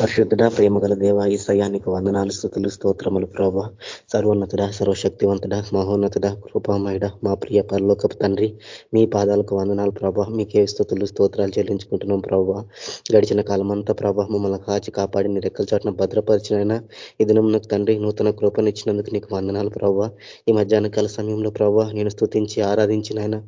పరిశుద్ధుడ ప్రేమగల దేవ ఈ సయానికి వందనాలు స్థుతులు స్తోత్రములు ప్రభా. సర్వోన్నతుడ సర్వశక్తివంతుడ మహోన్నతుడ కృపామయుడ మా ప్రియ పరలోకపు తండ్రి. మీ పాదాలకు వందనాలు ప్రభా. మీకే స్థుతులు స్తోత్రాలు చెల్లించుకుంటున్నాం ప్రభా. గడిచిన కాలం అంతా ప్రభా మమ్మల్ని కాచి కాపాడి రెక్కల చోటన భద్రపరిచినైనా ఈ దినం తండ్రి నూతన కృపనిచ్చినందుకు నీకు వందనాలు ప్రభా. ఈ మధ్యాహ్న కాల సమయంలో ప్రభా నేను స్థుతించి ఆరాధించినైనా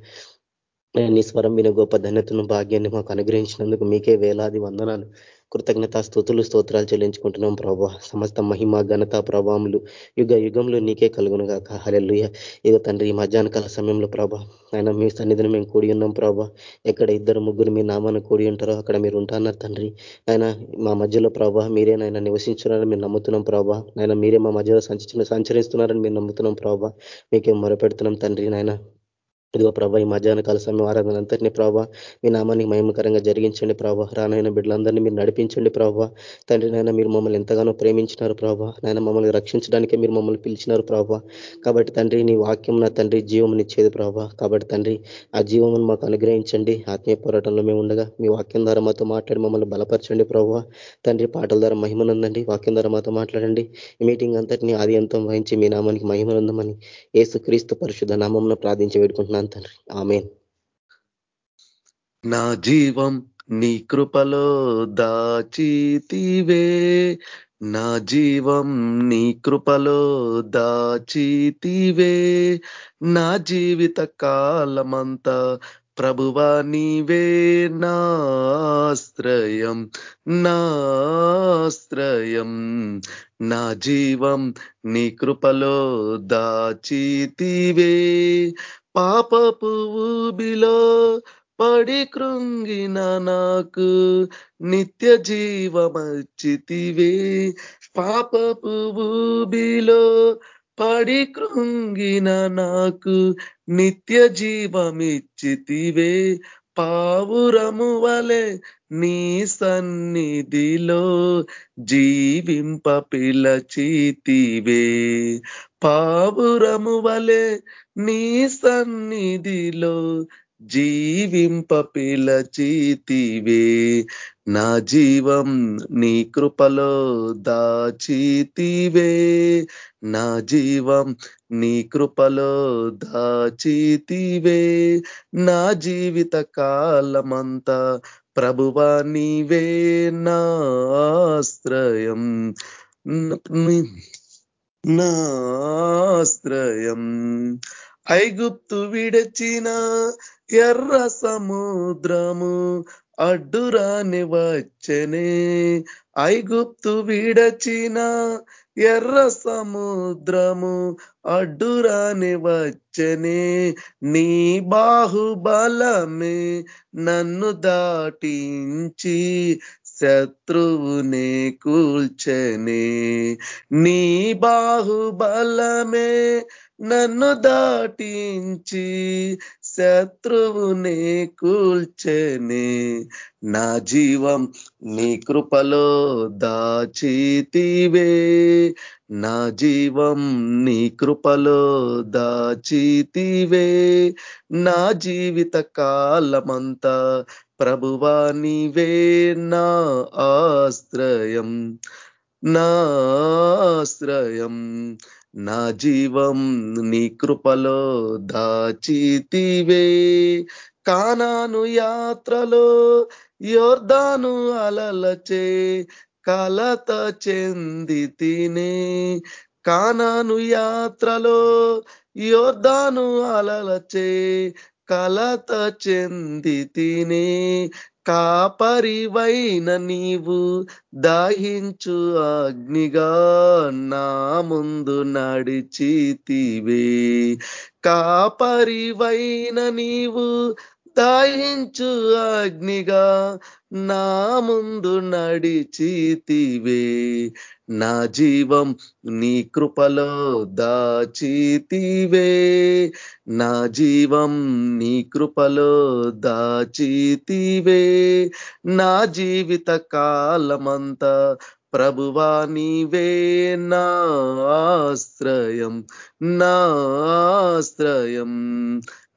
నీ స్వరం విన గొప్ప ధన్యతను భాగ్యాన్ని మాకు అనుగ్రహించినందుకు మీకే వేలాది వందనాలు. కృతజ్ఞత స్థుతులు స్తోత్రాలు చెల్లించుకుంటున్నాం ప్రభా. సమస్త మహిమ ఘనత ప్రభావములు యుగ యుగంలో నీకే కలుగునుగాక. హలెల్లుయ. ఇక తండ్రి ఈ మధ్యాహ్న కాల సమయంలో ప్రభా ఆయన మీ సన్నిధిని మేము కూడి ఉన్నాం ప్రభా. ఎక్కడ ఇద్దరు ముగ్గురు మీ నామాన్ని కూడి ఉంటారో అక్కడ మీరు ఉంటాన్నారు తండ్రి. ఆయన మా మధ్యలో ప్రభా మీరే నాయన నివసించున్నారని మేము నమ్ముతున్నాం ప్రభా. నాయన మీరే మా మధ్యలో సంచ సంచరిస్తున్నారని మేము నమ్ముతున్నాం ప్రభా. మీకేం మొరపెడుతున్నాం తండ్రి నాయన. ఇదిగో ప్రభా ఈ మధ్యాహ్న కాల సమయం ఆరాధన అంతటినీ ప్రభావ మీ నామాన్ని మహిమకరంగా జరిగించండి ప్రభావ రానైన బిడ్డలందరినీ మీరు నడిపించండి ప్రభావ తండ్రి నాయన మీరు మమ్మల్ని ఎంతగానో ప్రేమించినారు ప్రభావ నాయన మమ్మల్ని రక్షించడానికే మీరు మమ్మల్ని పిలిచినారు ప్రభావ కాబట్టి తండ్రి నీ వాక్యం నా తండ్రి జీవం ఇచ్చేది ప్రభావ కాబట్టి తండ్రి ఆ జీవం మాకు అనుగ్రహించండి. ఆత్మీయ పోరాటంలో మేము ఉండగా మీ వాక్యం ద్వారా మాతో మాట్లాడి మమ్మల్ని బలపరచండి ప్రభావ తండ్రి పాటల ద్వారా మహిమనందండి. వాక్యం ద్వారా మాతో మాట్లాడండి. ఈ మీటింగ్ అంతటినీ ఆది అంతం వహించి మీ నామానికి మహిమనందమని ఏసు క్రీస్తు పరిశుద్ధ నామంను ప్రార్థించి వేడుకుంటున్నాను. వేడుకుంటున్నాను తండ్రి. ఆమె నా జీవం నీ కృపలో దాచితివే. నా జీవం నీ కృపలో దాచితివే. నా జీవిత కాలమంతా ప్రభువా నీవే. నాశ్రయం నాశ్రయం నా జీవం నీ కృపలో దాచితివే. పాపపు ఊబిలో పడి కృంగిన నాకు నిత్య జీవమచ్చితివే పాపపు ఊబిలో పడి కృంగిన నాకు నిత్య జీవమిచ్చితివే. పావురము వలె నీ సన్నిధిలో జీవింప పిలచితివే. పావురము వలె నీ సన్నిధిలో జీవింప పిలచితివే నా జీవం నీ కృపలో దాచితివే నా జీవం నీ కృపలో దాచితివే నా జీవిత కాలమంతా ప్రభువా నీవే నాశ్రయం నాశ్రయం. ఐగుప్తు విడచిన ఎర్ర సముద్రము అడ్డురాని వచ్చనే. ఐగుప్తు విడచిన ఎర్ర సముద్రము అడ్డురాని వచ్చనే. నీ బాహుబలమే నన్ను దాటించి శత్రువునే కూల్చనే. నీ బాహుబలమే నన్ను దాటించి శత్రువునే కూల్చనే నా జీవం నీ కృపలో దాచితివే. నా జీవం నీ కృపలో దాచితివే. నా జీవిత కాలమంతా ప్రభువా నీవే. నా ఆశ్రయం నా ఆశ్రయం. నా జీవం నీ కృపలో దాచితివే. కానాను యాత్రలో యోర్ధాను అలలచే కలత చెంది తినే. కానాను యాత్రలో యోర్ధాను అలలచే కలత చెంది తినే కాపరివైన నీవు దాహించు అగ్నిగా నా ముందు నడిచితివే. కాపరివైన నీవు దాహించు అగ్నిగా నా ముందు నడిచితివే. నా జీవం నీ కృపలో దాచితివే. నా జీవం నీ కృపలో దాచితివే. నా జీవిత కాలమంతా ప్రభువా నీవే. నా ఆశ్రయం నా ఆశ్రయం.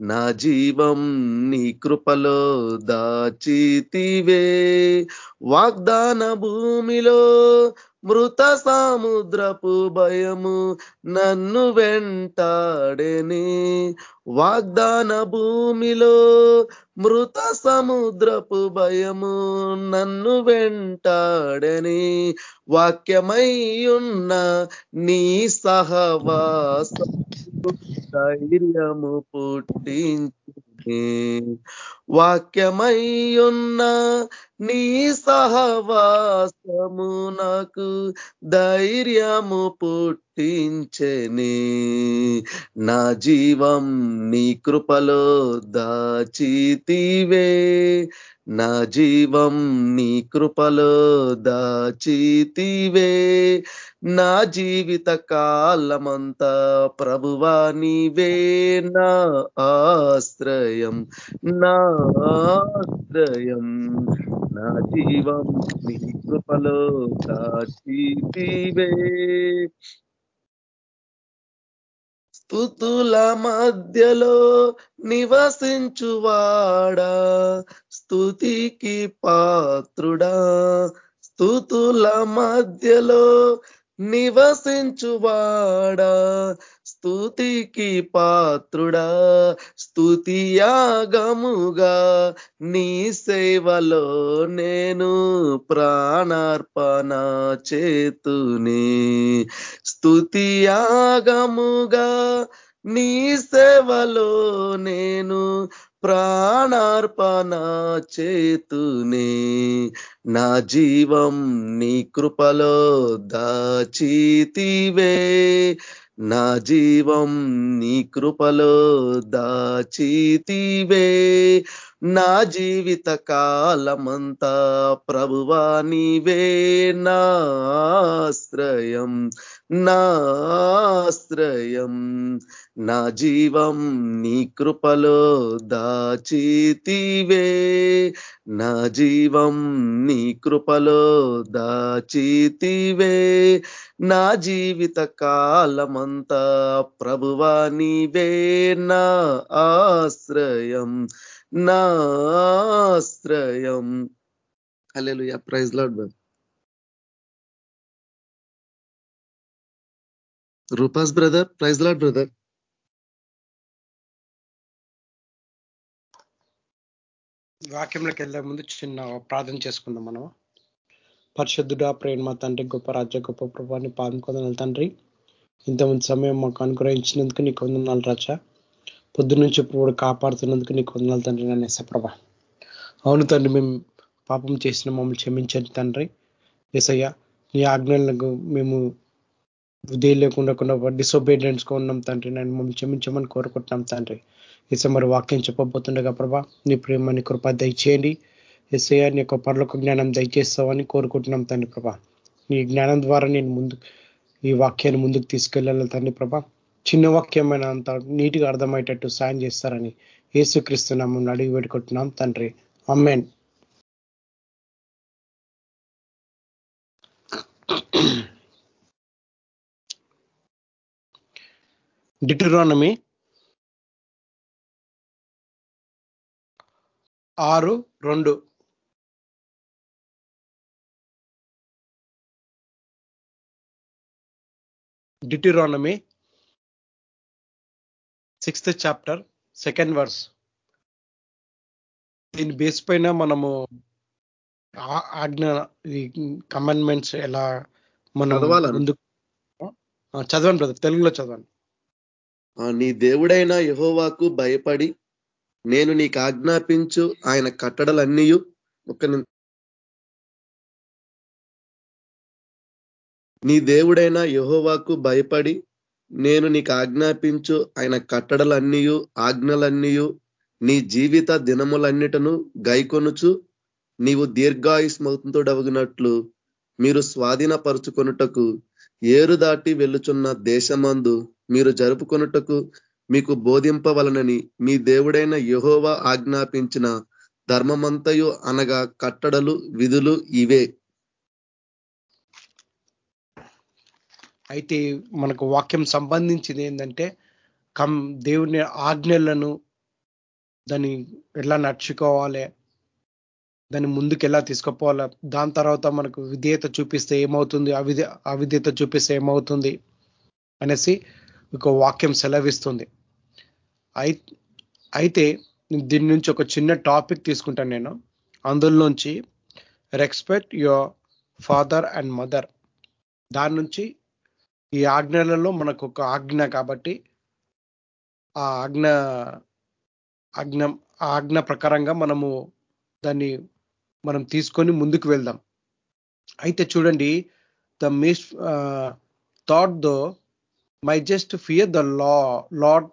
నా జీవం నీ కృపలో దాచితివే. వాగ్దాన భూమిలో మృత సముద్రపు భయము నన్ను వెంటాడని. వాగ్దాన భూమిలో మృత సముద్రపు భయము నన్ను వెంటాడని. వాక్యమయ్యున్న నీ సహవాస ధైర్యము పుట్టించు. వాక్యమయ్యున్న నీ సహవాసము నాకు ధైర్యము పుట్టించని. నా జీవం నీ కృపలో దాచితివే. నా జీవం నీ కృపలో దాచితివే. నా జీవిత కాలమంతా ప్రభువా నీవే. నా ఆశ్రయం నా ఆశ్రయం. నా జీవం నీ కృపలో దాచితివే. స్థుతుల మధ్యలో నివసించువాడా. స్థుతికి పాత్రుడా. స్థుతుల మధ్యలో నివసించువాడా. స్థుతికి పాత్రుడా స్థుతియాగముగా నీ సేవలో నేను ప్రాణార్పణ చేతుని. స్థుతియాగముగా నీ సేవలో నేను ప్రాణార్పణ చేతునే. నా జీవం నీ కృపలో దాచితివే. నా జీవం నీ కృపలో దాచితివే. నా జీవిత కాలమంతా ప్రభువా నీవే. నాశ్రయం నాశ్రయం నా జీవం నీ కృపలో దాచితివే. నా జీవం నీ కృపలో దాచితివే. నా జీవిత కాలమంతా ప్రభువా నీవే. నా ఆశ్రయం నా ఆశ్రయం. Hallelujah. Praise Lord Babu Rufus brother praise Lord brother వాక్యంలోకి వెళ్ళే ముందు చిన్న ప్రార్థన చేసుకుందాం మనం. పరిశుద్ధుడా ప్రేమ తండ్రి గొప్ప రాజ్య గొప్ప ప్రభాన్ని పాదుకొందనాలు తండ్రి. ఇంతమంది సమయం మాకు అనుగ్రహించినందుకు నీకు వందనాలు రాజా. పొద్దు నుంచి ఇప్పుడు కాపాడుతున్నందుకు నీకు వందనాలు తండ్రి నన్ను ఎసప్రభ అవును తండ్రి మేము పాపం చేసిన మమ్మల్ని క్షమించండి తండ్రి. ఎసయ్య నీ ఆజ్ఞలకు మేము ఉదయం లేకుండా డిసొబీడియన్స్గా ఉన్నాం తండ్రి. నేను మమ్మల్ని క్షమించమని కోరుకుంటున్నాం తండ్రి. ఇసే మరి వాక్యం చెప్పబోతుండగా ప్రభా నీ ప్రేమ నీ కృప దయచేయండి. ఎస్ఐ నీ యొక్క పర్లకు జ్ఞానం దయచేస్తావని కోరుకుంటున్నాం తండ్రి ప్రభా. నీ జ్ఞానం ద్వారా నేను ముందు ఈ వాక్యాన్ని ముందుకు తీసుకెళ్ళాలి తండ్రి ప్రభా. చిన్న వాక్యమైన అంత నీటిగా అర్థమయ్యేటట్టు సాయం చేస్తారని యేసుక్రీస్తు అడిగి పెట్టుకుంటున్నాం తండ్రి. అమ్మేన్ డిటరానమీ ఆరు రెండు. Deuteronomy sixth chapter second verse. దీని బేస్ పైన మనము ఆజ్ఞ కమెంట్మెంట్స్ ఎలా మనం ముందు చదవండి బ్రదర్ తెలుగులో చదవండి. నీ దేవుడైన యహోవాకు భయపడి నేను నీకు ఆజ్ఞాపించు ఆయన కట్టడలన్నీ ఒక నీ దేవుడైన యహోవాకు భయపడి నేను నీకు ఆజ్ఞాపించు ఆయన కట్టడలన్నీ ఆజ్ఞలన్నీ నీ జీవిత దినములన్నిటను గైకొనుచు నీవు దీర్ఘాయుస్మతుడవగినట్లు మీరు స్వాధీనపరుచుకొనుటకు ఏరు దాటి వెళ్ళుచున్న దేశమందు మీరు జరుపుకొనుటకు మీకు బోధింపవలనని మీ దేవుడైన యహోవా ఆజ్ఞాపించిన ధర్మమంతయు అనగా కట్టడలు విధులు ఇవే. అయితే మనకు వాక్యం సంబంధించింది ఏంటంటే కం దేవుని ఆజ్ఞలను దాన్ని ఎలా నడుచుకోవాలి దాన్ని ముందుకు ఎలా తీసుకుపోవాలి దాని తర్వాత మనకు విధేయత చూపిస్తే ఏమవుతుంది అవిధే అవిధేయత చూపిస్తే ఏమవుతుంది అనేసి ఒక వాక్యం సెలవిస్తుంది. అయితే దీని నుంచి ఒక చిన్న టాపిక్ తీసుకుంటాను నేను. అందులోంచి respect your father and mother. దాని నుంచి ఈ ఆజ్ఞలలో మనకు ఒక ఆజ్ఞ కాబట్టి ఆ ఆజ్ఞ ఆజ్ఞ ఆ ఆజ్ఞ ప్రకారంగా మనము దాన్ని మనం తీసుకొని ముందుకు వెళ్దాం. అయితే చూడండి the miss thought thou my just fear the law Lord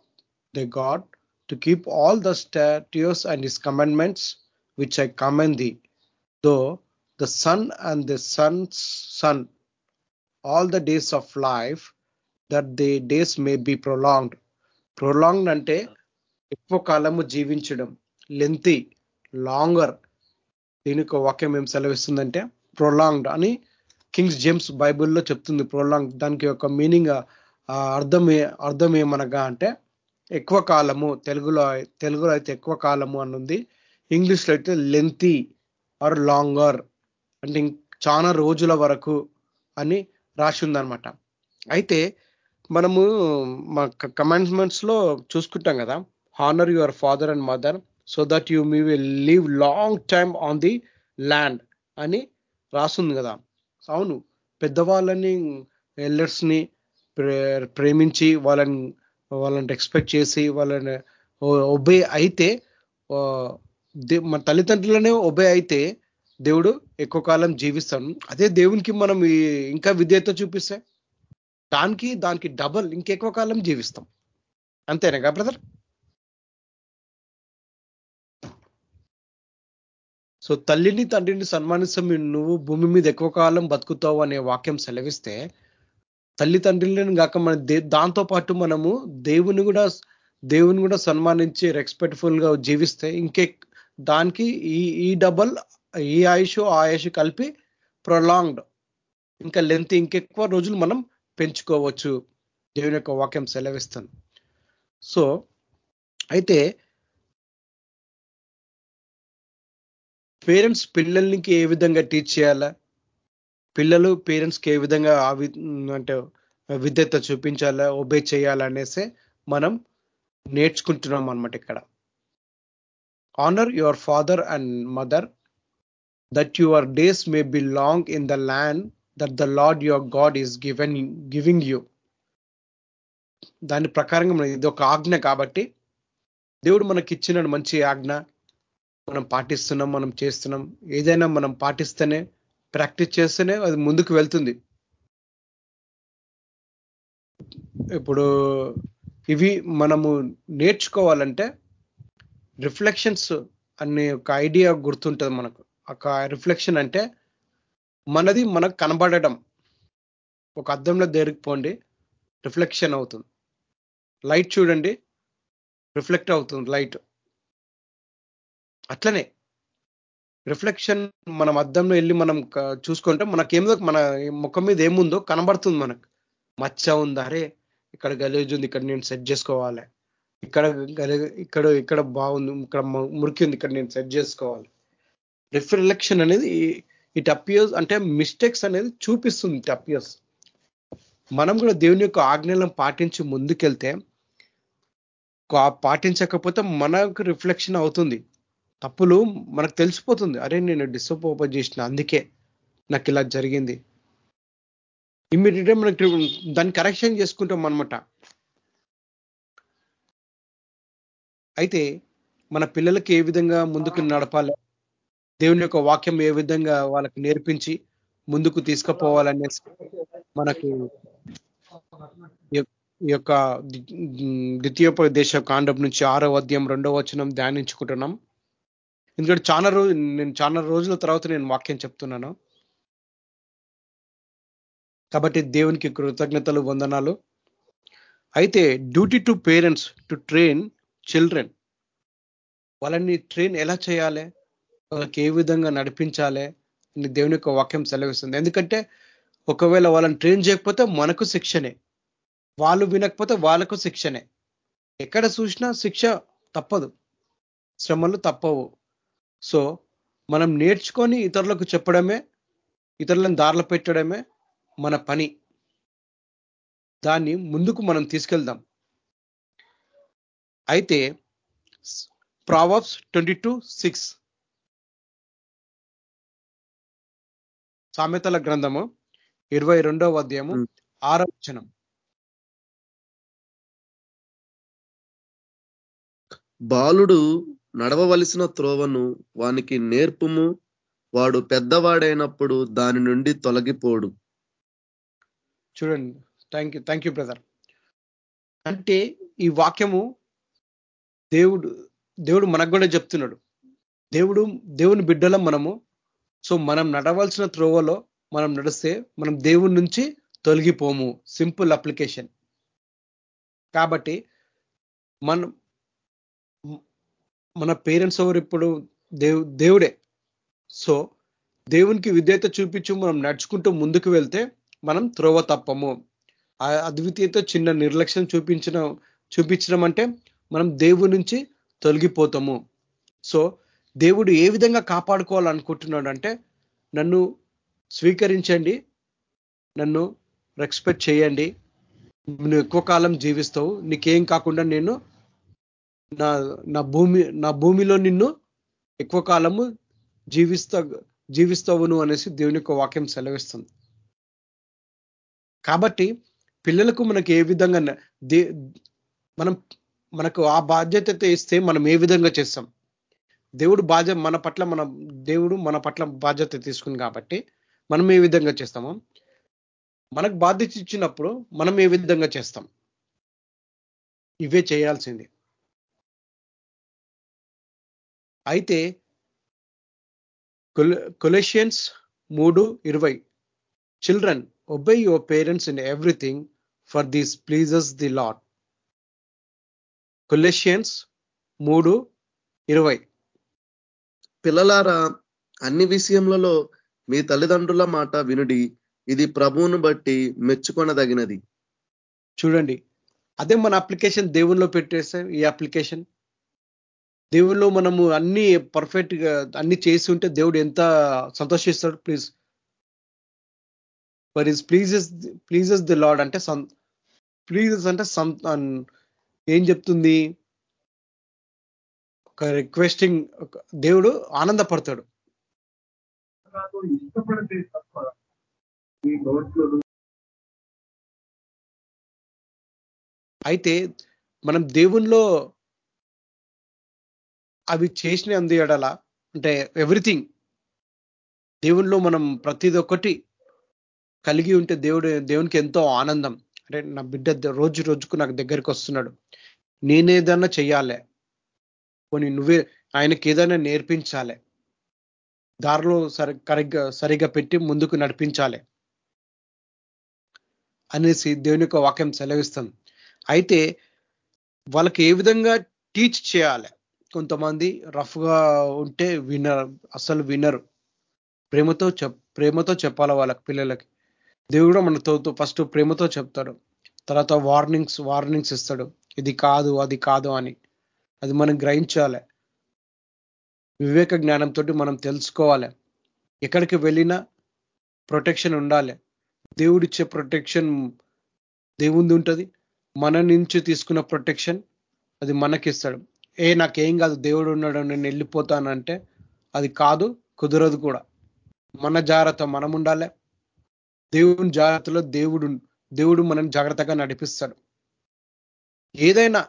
the God to keep all the statutes and is commandments which I command the thou the son and the sons son all the days of life that they days may be prolonged prolonged అంటే ఎక్కువ కాలము జీవించడం. Lengthy longer దీనికి వాక్యం ఏం సెలవిస్తుందంటే prolonged అని Kings James బైబిల్లో చెప్తుంది. ప్రొలాంగ్ దానికి ఒక మీనింగ్ అర్థం అర్థం ఏమనగా అంటే ఎక్కువ కాలము తెలుగులో తెలుగులో అయితే ఎక్కువ కాలము అని ఉంది ఇంగ్లీష్లో అయితే లెంతీ ఆర్ లాంగర్ అంటే చాలా రోజుల వరకు అని రాసి ఉందనమాట అయితే మనము మా కమాండ్మెంట్స్లో చూసుకుంటాం కదా honour your father and mother so that you me will live long time on the land అని రాస్తుంది కదా. అవును పెద్దవాళ్ళని ఎల్డర్స్ని ప్రేమించి వాళ్ళని వాళ్ళని ఎక్స్పెక్ట్ చేసి వాళ్ళని ఒబే అయితే మన తల్లిదండ్రులనే ఒబే అయితే దేవుడు ఎక్కువ కాలం జీవిస్తాం అదే దేవునికి మనం ఇంకా విధేయత చూపిస్తే దానికి దానికి డబల్ ఇంకెక్కువ కాలం జీవిస్తాం. అంతేనా బ్రదర్ సో తల్లిని తండ్రిని సన్మానిస్తాం నువ్వు భూమి మీద ఎక్కువ కాలం బతుకుతావు అనే వాక్యం సెలవిస్తే తల్లిదండ్రులను కాక మన దాంతో పాటు మనము దేవుని కూడా దేవుని కూడా సన్మానించి రెస్పెక్ట్ఫుల్గా జీవిస్తే ఇంకే దానికి ఈ ఈ డబల్ ఈ ఆయుష్ ఆ ఆయుష్ కలిపి ప్రొలాంగ్డ్ ఇంకా లెంత్ ఇంకెక్కువ రోజులు మనం పెంచుకోవచ్చు. దేవుని యొక్క వాక్యం సెలవిస్తాను సో అయితే పేరెంట్స్ పిల్లలకి ఏ విధంగా టీచ్ చేయాలా? పిల్లలు పేరెంట్స్కి ఏ విధంగా అంటే విద్యత చూపించాలా ఒబే చేయాలనేసి మనం నేర్చుకుంటున్నాం అనమాట ఇక్కడ. Honour your father and mother that your days may be long in the land that the Lord your God is given giving you దాని ప్రకారంగా ఇది ఒక ఆజ్ఞ కాబట్టి దేవుడు మనకి ఇచ్చిన మంచి ఆజ్ఞ మనం పాటిస్తున్నాం మనం చేస్తున్నాం. ఏదైనా మనం పాటిస్తేనే ప్రాక్టీస్ చేస్తేనే అది ముందుకు వెళ్తుంది. ఇప్పుడు ఇవి మనము నేర్చుకోవాలంటే రిఫ్లెక్షన్స్ అనే ఒక ఐడియా గుర్తుంటుంది మనకు. ఒక రిఫ్లెక్షన్ అంటే మనది మనకు కనబడడం. ఒక అద్దంలో దేరికిపోండి రిఫ్లెక్షన్ అవుతుంది. లైట్ చూడండి రిఫ్లెక్ట్ అవుతుంది లైట్. అట్లనే రిఫ్లెక్షన్ మనం అద్దంలో వెళ్ళి మనం చూసుకుంటే మనకేమో మన ముఖం మీద ఏముందో కనబడుతుంది మనకు. మచ్చ ఉందా? అరే ఇక్కడ గలీజ్ ఉంది ఇక్కడ నేను సెట్ చేసుకోవాలి. ఇక్కడ ఇక్కడ ఇక్కడ బాగుంది ఇక్కడ మురికి ఉంది ఇక్కడ నేను సెట్ చేసుకోవాలి. రిఫ్లెక్షన్ అనేది ఇట్ అపియర్స్ అంటే మిస్టేక్స్ అనేది చూపిస్తుంది ఇట్ అపియర్స్. మనం కూడా దేవుని యొక్క ఆజ్ఞలను పాటించి ముందుకెళ్తే పాటించకపోతే మనకు రిఫ్లెక్షన్ అవుతుంది. తప్పులు మనకు తెలిసిపోతుంది. అరే నేను డిసప్పోప చేసిన అందుకే నాకు ఇలా జరిగింది. ఇమ్మీడియట్గా మనకి దాన్ని కరెక్షన్ చేసుకుంటాం అనమాట అయితే మన పిల్లలకి ఏ విధంగా ముందుకు నడపాలి? దేవుని యొక్క వాక్యం ఏ విధంగా వాళ్ళకి నేర్పించి ముందుకు తీసుకుపోవాలనేసి మనకు ఈ యొక్క ద్వితీయోపదేశ కాండం నుంచి ఆరో అధ్యాయం రెండో వచనం ధ్యానించుకుంటున్నాం. ఎందుకంటే చాలా రోజు నేను చాలా రోజుల తర్వాత నేను వాక్యం చెప్తున్నాను. కాబట్టి దేవునికి కృతజ్ఞతలు వందనాలు. అయితే duty to parents to train children. వాళ్ళని ట్రైన్ ఎలా చేయాలి? వాళ్ళకి ఏ విధంగా నడిపించాలి? అని దేవుని యొక్క వాక్యం సెలవిస్తుంది. ఎందుకంటే ఒకవేళ వాళ్ళని ట్రైన్ చేయకపోతే మనకు శిక్షనే. వాళ్ళు వినకపోతే వాళ్ళకు శిక్షనే. ఎక్కడ చూసినా శిక్ష తప్పదు. శ్రమలు తప్పవు. సో మనం నేర్చుకొని ఇతరులకు చెప్పడమే ఇతరులను దారిలో పెట్టడమే మన పని. దాన్ని ముందుకు మనం తీసుకెళ్దాం. అయితే ప్రావర్బ్స్ ట్వంటీ టూ సిక్స్. సామెతల గ్రంథము ఇరవై రెండవ అధ్యాయము Hmm. ఆరవ వచనం. బాలుడు నడవవలసిన త్రోవను వానికి నేర్పుము వాడు పెద్దవాడైనప్పుడు దాని నుండి తొలగిపోడు. చూడండి. Thank you thank you brother అంటే ఈ వాక్యము దేవుడు దేవుడు మనకు కూడా చెప్తున్నాడు. దేవుడు దేవుని బిడ్డలం మనము. సో మనం నడవలసిన త్రోవలో మనం నడిస్తే మనం దేవుడి నుంచి తొలగిపోము. సింపుల్ అప్లికేషన్ కాబట్టి మనం మన పేరెంట్స్ ఎవరు ఇప్పుడు? దేవు దేవుడే. సో దేవునికి విధేయత చూపించు మనం నడుచుకుంటూ ముందుకు వెళ్తే మనం త్రోవ తప్పము. ఆ అద్వితీయత చిన్న నిర్లక్ష్యం చూపించిన చూపించడం అంటే మనం దేవుడి నుంచి తొలగిపోతాము. సో దేవుడు ఏ విధంగా కాపాడుకోవాలనుకుంటున్నాడు అంటే నన్ను స్వీకరించండి నన్ను రెస్పెక్ట్ చేయండి. నువ్వు ఎక్కువ కాలం జీవిస్తావు నీకేం కాకుండా నేను నా నా భూమి నా భూమిలో నిన్ను ఎక్కువ కాలము జీవిస్తా జీవిస్తావును అనేసి దేవుని యొక్క వాక్యం సెలవిస్తుంది. కాబట్టి పిల్లలకు మనకి ఏ విధంగా దే మనం మనకు ఆ బాధ్యత ఇస్తే మనం ఏ విధంగా చేస్తాం? దేవుడు బాధ్యత మన పట్ల మన దేవుడు మన పట్ల బాధ్యత తీసుకుని కాబట్టి మనం ఏ విధంగా చేస్తామో? మనకు బాధ్యత ఇచ్చినప్పుడు మనం ఏ విధంగా చేస్తాం? ఇవే చేయాల్సింది. అయితే కొలెషియన్స్ మూడు ఇరవై. Children obey your parents in everything for this pleases the Lord Colossians మూడు ఇరవై. పిల్లలారా అన్ని విషయములలో మీ తల్లిదండ్రుల మాట వినుడి ఇది ప్రభువును బట్టి మెచ్చుకొనదగినది. చూడండి అదే మన అప్లికేషన్ దేవుణ్ణిలో పెట్టేస్తే ఈ అప్లికేషన్. దేవుల్లో మనము అన్ని పర్ఫెక్ట్గా అన్ని చేసి ఉంటే దేవుడు ఎంత సంతోషిస్తాడు please for this pleases pleases the Lord అంటే ప్లీజెస్ అంటే ఏం చెప్తుంది? ఒక రిక్వెస్టింగ్ దేవుడు ఆనందపడతాడు. అయితే మనం దేవునిలో అవి చేసిన అంది ఎడల అంటే ఎవ్రీథింగ్ దేవునిలో మనం ప్రతిది ఒక్కటి కలిగి ఉంటే దేవుడు దేవునికి ఎంతో ఆనందం. అంటే నా బిడ్డ రోజు రోజుకు నాకు దగ్గరికి వస్తున్నాడు. నేనేదన్నా చెయ్యాలి. కొన్ని నువ్వే ఆయనకి ఏదైనా నేర్పించాలి. దారిలో సరి కరెక్ట్గా సరిగా పెట్టి ముందుకు నడిపించాలి అనేసి దేవుని యొక్క వాక్యం సెలవిస్తాం అయితే వాళ్ళకి ఏ విధంగా టీచ్ చేయాలి? కొంతమంది రఫ్గా ఉంటే వినర్ అసలు వినరు ప్రేమతో చెప్ ప్రేమతో చెప్పాలి వాళ్ళకి పిల్లలకి. దేవుడు మనతో ఫస్ట్ ప్రేమతో చెప్తాడు. తర్వాత వార్నింగ్స్ వార్నింగ్స్ ఇస్తాడు. ఇది కాదు అది కాదు అని. అది మనం గ్రహించాలి. వివేక జ్ఞానంతో మనం తెలుసుకోవాలి. ఎక్కడికి వెళ్ళినా ప్రొటెక్షన్ ఉండాలి. దేవుడిచ్చే ప్రొటెక్షన్ దేవుంది ఉంటుంది. మన నుంచి తీసుకున్న ప్రొటెక్షన్ అది మనకిస్తాడు. ఏ నాకేం కాదు దేవుడు ఉన్నాడు నేను వెళ్ళిపోతానంటే అది కాదు కుదరదు కూడా. మన జాగ్రత్త మనం ఉండాలి. దేవుని జాగ్రత్తలో దేవుడు దేవుడు మనం జాగ్రత్తగా నడిపిస్తాడు. ఏదైనా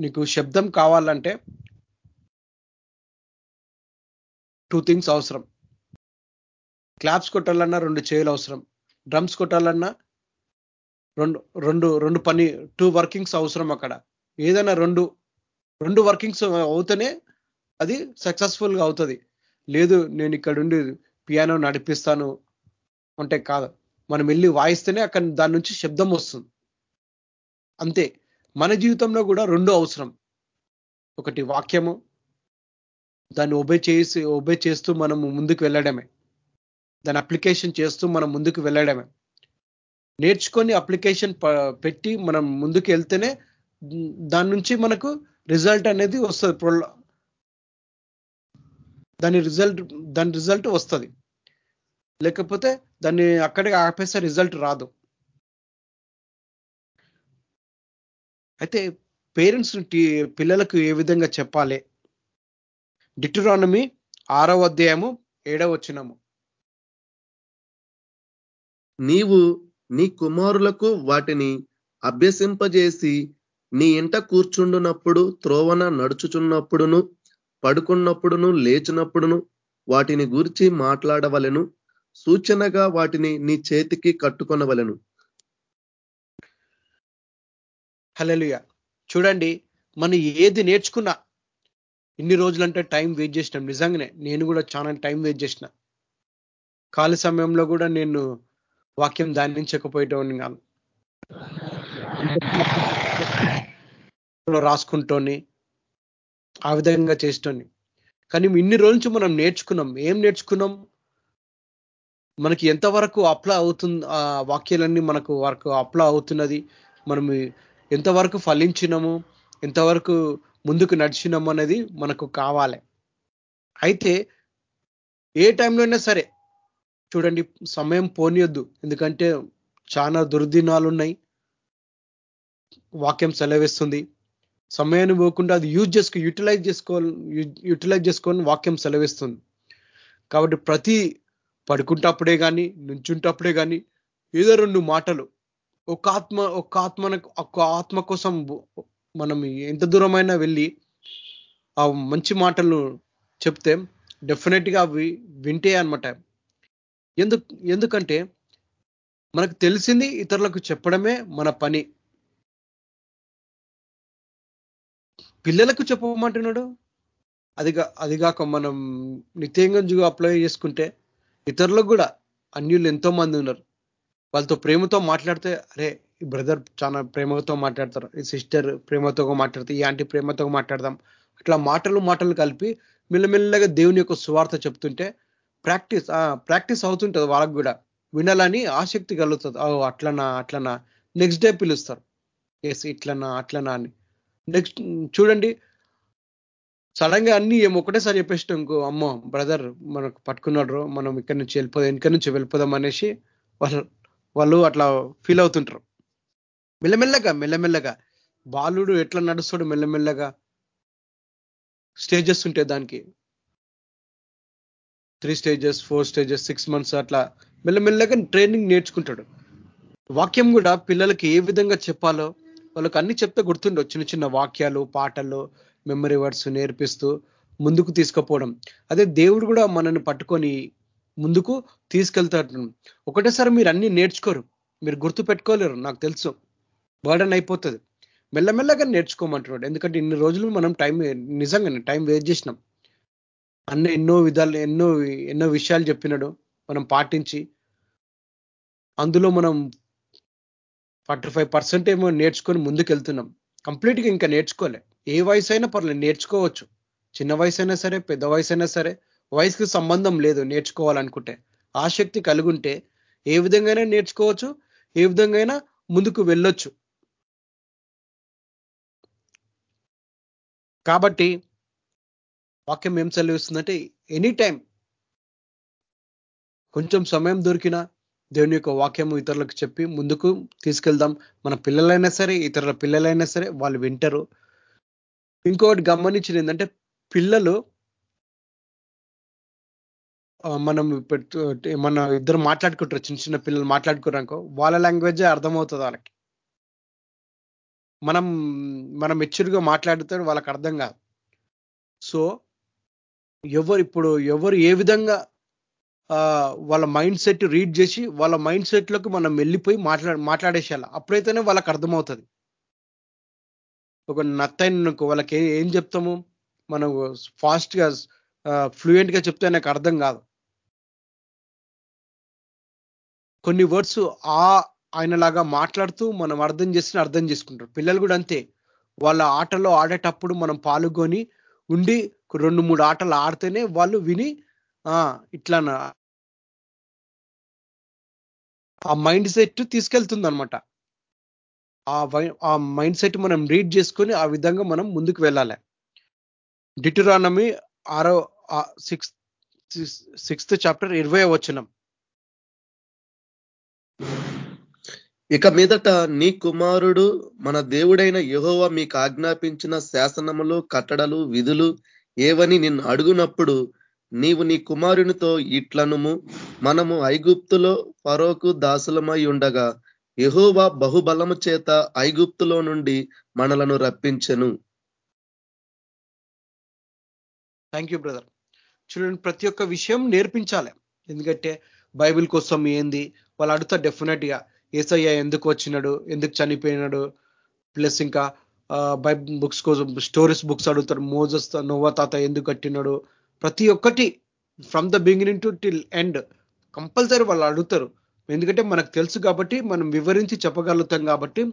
నీకు శబ్దం కావాలంటే టూ థింగ్స్ అవసరం. క్లాప్స్ కొట్టాలన్నా రెండు చేయలు అవసరం. డ్రమ్స్ కొట్టాలన్నా రెండు రెండు రెండు పని టూ వర్కింగ్స్ అవసరం అక్కడ. ఏదైనా రెండు రెండు వర్కింగ్స్ అవుతేనే అది సక్సెస్ఫుల్గా అవుతుంది. లేదు నేను ఇక్కడ ఉండి పియానో నడిపిస్తాను అంటే కాదు. మనం వెళ్ళి వాయిస్తేనే అక్కడ దాని నుంచి శబ్దం వస్తుంది. అంతే. మన జీవితంలో కూడా రెండు అవసరం. ఒకటి వాక్యము. దాన్ని ఒబే చేసి ఒబే చేస్తూ మనం ముందుకు వెళ్ళడమే. దాని అప్లికేషన్ చేస్తూ మనం ముందుకు వెళ్ళడమే. నేర్చుకొని అప్లికేషన్ పెట్టి మనం ముందుకు వెళ్తేనే దాని నుంచి మనకు రిజల్ట్ అనేది వస్తుంది. దాని రిజల్ట్ దాని రిజల్ట్ వస్తుంది. లేకపోతే దాన్ని అక్కడికి ఆపేస్తే రిజల్ట్ రాదు. అయితే పేరెంట్స్ పిల్లలకు ఏ విధంగా చెప్పాలి? డిటరానమీ ఆరవ అధ్యాయము ఏడవ వచ్చినము నీవు నీ కుమారులకు వాటిని అభ్యసింపజేసి నీ ఇంట కూర్చుండునప్పుడు త్రోవన నడుచుచున్నప్పుడును పడుకున్నప్పుడును లేచినప్పుడును వాటిని గూర్చి మాట్లాడవలెను సూచనగా వాటిని నీ చేతికి కట్టుకొనవలెను. హలలుయ చూడండి మనం ఏది నేర్చుకున్నా ఇన్ని రోజులంటే టైం వేస్ట్ చేసినాం. నిజంగానే నేను కూడా చాలా టైం వేస్ట్ చేసిన. ఖాళీ సమయంలో కూడా నేను వాక్యం ధ్యానించకపోయేటోని కాదు. రాసుకుంటోని ఆ విధంగా చేసేటోని. కానీ ఇన్ని రోజుల నుంచి మనం నేర్చుకున్నాం. ఏం నేర్చుకున్నాం? మనకి ఎంతవరకు అప్లై అవుతుంది ఆ వాక్యాలన్నీ మనకు వరకు అప్లై అవుతున్నది మనం ఎంతవరకు ఫలించినము ఎంతవరకు ముందుకు నడిచినాము అనేది మనకు కావాలి. అయితే ఏ టైంలో అయినా సరే చూడండి సమయం పోనీయొద్దు. ఎందుకంటే చాలా దుర్దినాలు ఉన్నాయి వాక్యం సెలవిస్తుంది. సమయాన్ని పోకుండా అది యూజ్ చేసుకో యూటిలైజ్ చేసుకోవాలి యూటిలైజ్ చేసుకోవాలని వాక్యం సెలవిస్తుంది. కాబట్టి ప్రతి పడుకుంటప్పుడే కానీ నుంచుంటప్పుడే కానీ ఏదో రెండు మాటలు. ఒక ఆత్మ ఒక ఆత్మ ఒక ఆత్మ కోసం మనం ఎంత దూరమైనా వెళ్ళి ఆ మంచి మాటలు చెప్తే డెఫినెట్గా అవి వింటే అనమాట ఎందుకు ఎందుకంటే మనకు తెలిసింది ఇతరులకు చెప్పడమే మన పని. పిల్లలకు చెప్పమంటున్నాడు? అదిగా అదిగాక మనం నిత్యంగా అప్లై చేసుకుంటే ఇతరులకు కూడా అన్యులు ఎంతో మంది ఉన్నారు. వాళ్ళతో ప్రేమతో మాట్లాడితే అరే ఈ బ్రదర్ చాలా ప్రేమతో మాట్లాడతారు ఈ సిస్టర్ ప్రేమతో మాట్లాడతారు ఈ ఆంటీ ప్రేమతో మాట్లాడదాం. అట్లా మాటలు మాటలు కలిపి మెల్లమెల్లగా దేవుని యొక్క సువార్త చెప్తుంటే ప్రాక్టీస్ ప్రాక్టీస్ అవుతుంటుంది వాళ్ళకు కూడా. వినాలని ఆసక్తి కలుగుతుంది. ఓ అట్లనా అట్లనా నెక్స్ట్ డే పిలుస్తారు. ఎస్ ఇట్లనా అట్లనా అని. నెక్స్ట్ చూడండి. సడన్గా అన్ని ఏమో ఒకటేసారి చెప్పేసి ఇంకో అమ్మో బ్రదర్ మనకు పట్టుకున్నాడు మనం ఇక్కడి నుంచి వెళ్ళిపోదాం ఇక్కడి నుంచి వెళ్ళిపోదాం అనేసి వాళ్ళు వాళ్ళు అట్లా ఫీల్ అవుతుంటారు. మెల్లమెల్లగా మెల్లమెల్లగా. బాలుడు ఎట్లా నడుస్తాడు మెల్లమెల్లగా. స్టేజెస్ ఉంటాయి దానికి. Three stages four stages six months అట్లా మెల్లమెల్లగా ట్రైనింగ్ నేర్చుకుంటాడు. వాక్యం కూడా పిల్లలకి ఏ విధంగా చెప్పాలో వాళ్ళకి అన్ని చెప్తే గుర్తుండవు. చిన్న చిన్న వాక్యాలు పాటలు మెమరీ వర్డ్స్ నేర్పిస్తూ ముందుకు తీసుకుపోవడం. అదే దేవుడు కూడా మనల్ని పట్టుకొని ముందుకు తీసుకెళ్తాడు. ఒకటేసారి మీరు అన్ని నేర్చుకోరు. మీరు గుర్తు పెట్టుకోలేరు. నాకు తెలుసు. బర్డన్ అయిపోతుంది. మెల్లమెల్లగా నేర్చుకోమంటున్నాడు. ఎందుకంటే ఇన్ని రోజులు మనం టైం నిజంగానే టైం వేస్ట్ చేసినాం. అన్న ఎన్నో విధాలు ఎన్నో ఎన్నో విషయాలు చెప్పినాడు. మనం పాటించి అందులో మనం ఫార్టీ ఫైవ్ పర్సెంట్ ఏమో నేర్చుకొని ముందుకు వెళ్తున్నాం కంప్లీట్గా ఇంకా నేర్చుకోలే. ఏ వయసు అయినా పర్లేదు నేర్చుకోవచ్చు. చిన్న వయసు అయినా సరే పెద్ద వయసు అయినా సరే వయసుకి సంబంధం లేదు నేర్చుకోవాలనుకుంటే. ఆసక్తి కలిగుంటే ఏ విధంగా నేర్చుకోవచ్చు ఏ విధంగా ముందుకు వెళ్ళొచ్చు. కాబట్టి వాక్యం ఏం సెలవిస్తుందంటే ఎనీ టైం కొంచెం సమయం దొరికినా దేవుని యొక్క వాక్యము ఇతరులకు చెప్పి ముందుకు తీసుకెళ్దాం. మన పిల్లలైనా సరే ఇతరుల పిల్లలైనా సరే వాళ్ళు వింటారు. ఇంకొకటి గమనించింది ఏంటంటే పిల్లలు మనం మన ఇద్దరు మాట్లాడుకుంటారు చిన్న చిన్న పిల్లలు మాట్లాడుకున్నాకో వాళ్ళ లాంగ్వేజ్ అర్థమవుతుంది వాళ్ళకి. మనం మనం మెచ్యూర్గా మాట్లాడితే వాళ్ళకి అర్థం కాదు. సో ఎవరు ఇప్పుడు ఎవరు ఏ విధంగా వాళ్ళ మైండ్ సెట్ రీడ్ చేసి వాళ్ళ మైండ్ సెట్లోకి మనం వెళ్ళిపోయి మాట్లా మాట్లాడేసేయాలి. అప్పుడైతేనే వాళ్ళకి అర్థమవుతుంది. ఒక నత్తైన వాళ్ళకి ఏం చెప్తాము? మనం ఫాస్ట్గా ఫ్లూయెంట్గా చెప్తే నాకు అర్థం కాదు. కొన్ని వర్డ్స్ ఆ ఆయనలాగా మాట్లాడుతూ మనం అర్థం చేసిన అర్థం చేసుకుంటారు. పిల్లలు కూడా అంతే. వాళ్ళ ఆటలో ఆడేటప్పుడు మనం పాల్గొని ఉండి రెండు మూడు ఆటలు ఆడితేనే వాళ్ళు విని ఇట్లా ఆ మైండ్ సెట్ తీసుకెళ్తుంది అనమాట ఆ ఆ మైండ్ సెట్ మనం రీడ్ చేసుకొని ఆ విధంగా మనం ముందుకు వెళ్ళాలి. డిటురానమి ఆరో సిక్స్త్ సిక్స్త్ చాప్టర్ ఇరవై వచనం. ఇక మీదట నీ కుమారుడు మన దేవుడైన యహోవ మీకు ఆజ్ఞాపించిన శాసనములు కట్టడలు విధులు ఏవని నిన్ను అడుగునప్పుడు నీవు నీ కుమారునితో ఇట్లనుము. మనము ఐగుప్తులో ఫరోకు దాసులమై ఉండగా యహోవా బహుబలము చేత ఐగుప్తులో నుండి మనలను రప్పించెను. థ్యాంక్ యూ బ్రదర్ చూడండి ప్రతి ఒక్క విషయం నేర్పించాలి. ఎందుకంటే బైబిల్ కోసం ఏంది? వాళ్ళు అడుగుతా డెఫినెట్గా ఏసయ్య ఎందుకు వచ్చినాడు? ఎందుకు చనిపోయినాడు? ప్లస్ ఇంకా బైబిల్ బుక్స్ కోసం స్టోరీస్ బుక్స్ అడుగుతారు. మోజస్ నోవా తాత ఎందుకు కట్టినాడు? ప్రతి ఒక్కటి from the beginning to till end compulsory వాళ్ళు అడుగుతారు. ఎందుకంటే మనకు తెలుసు కాబట్టి మనం వివరించి చెప్పగలుగుతాం కాబట్టి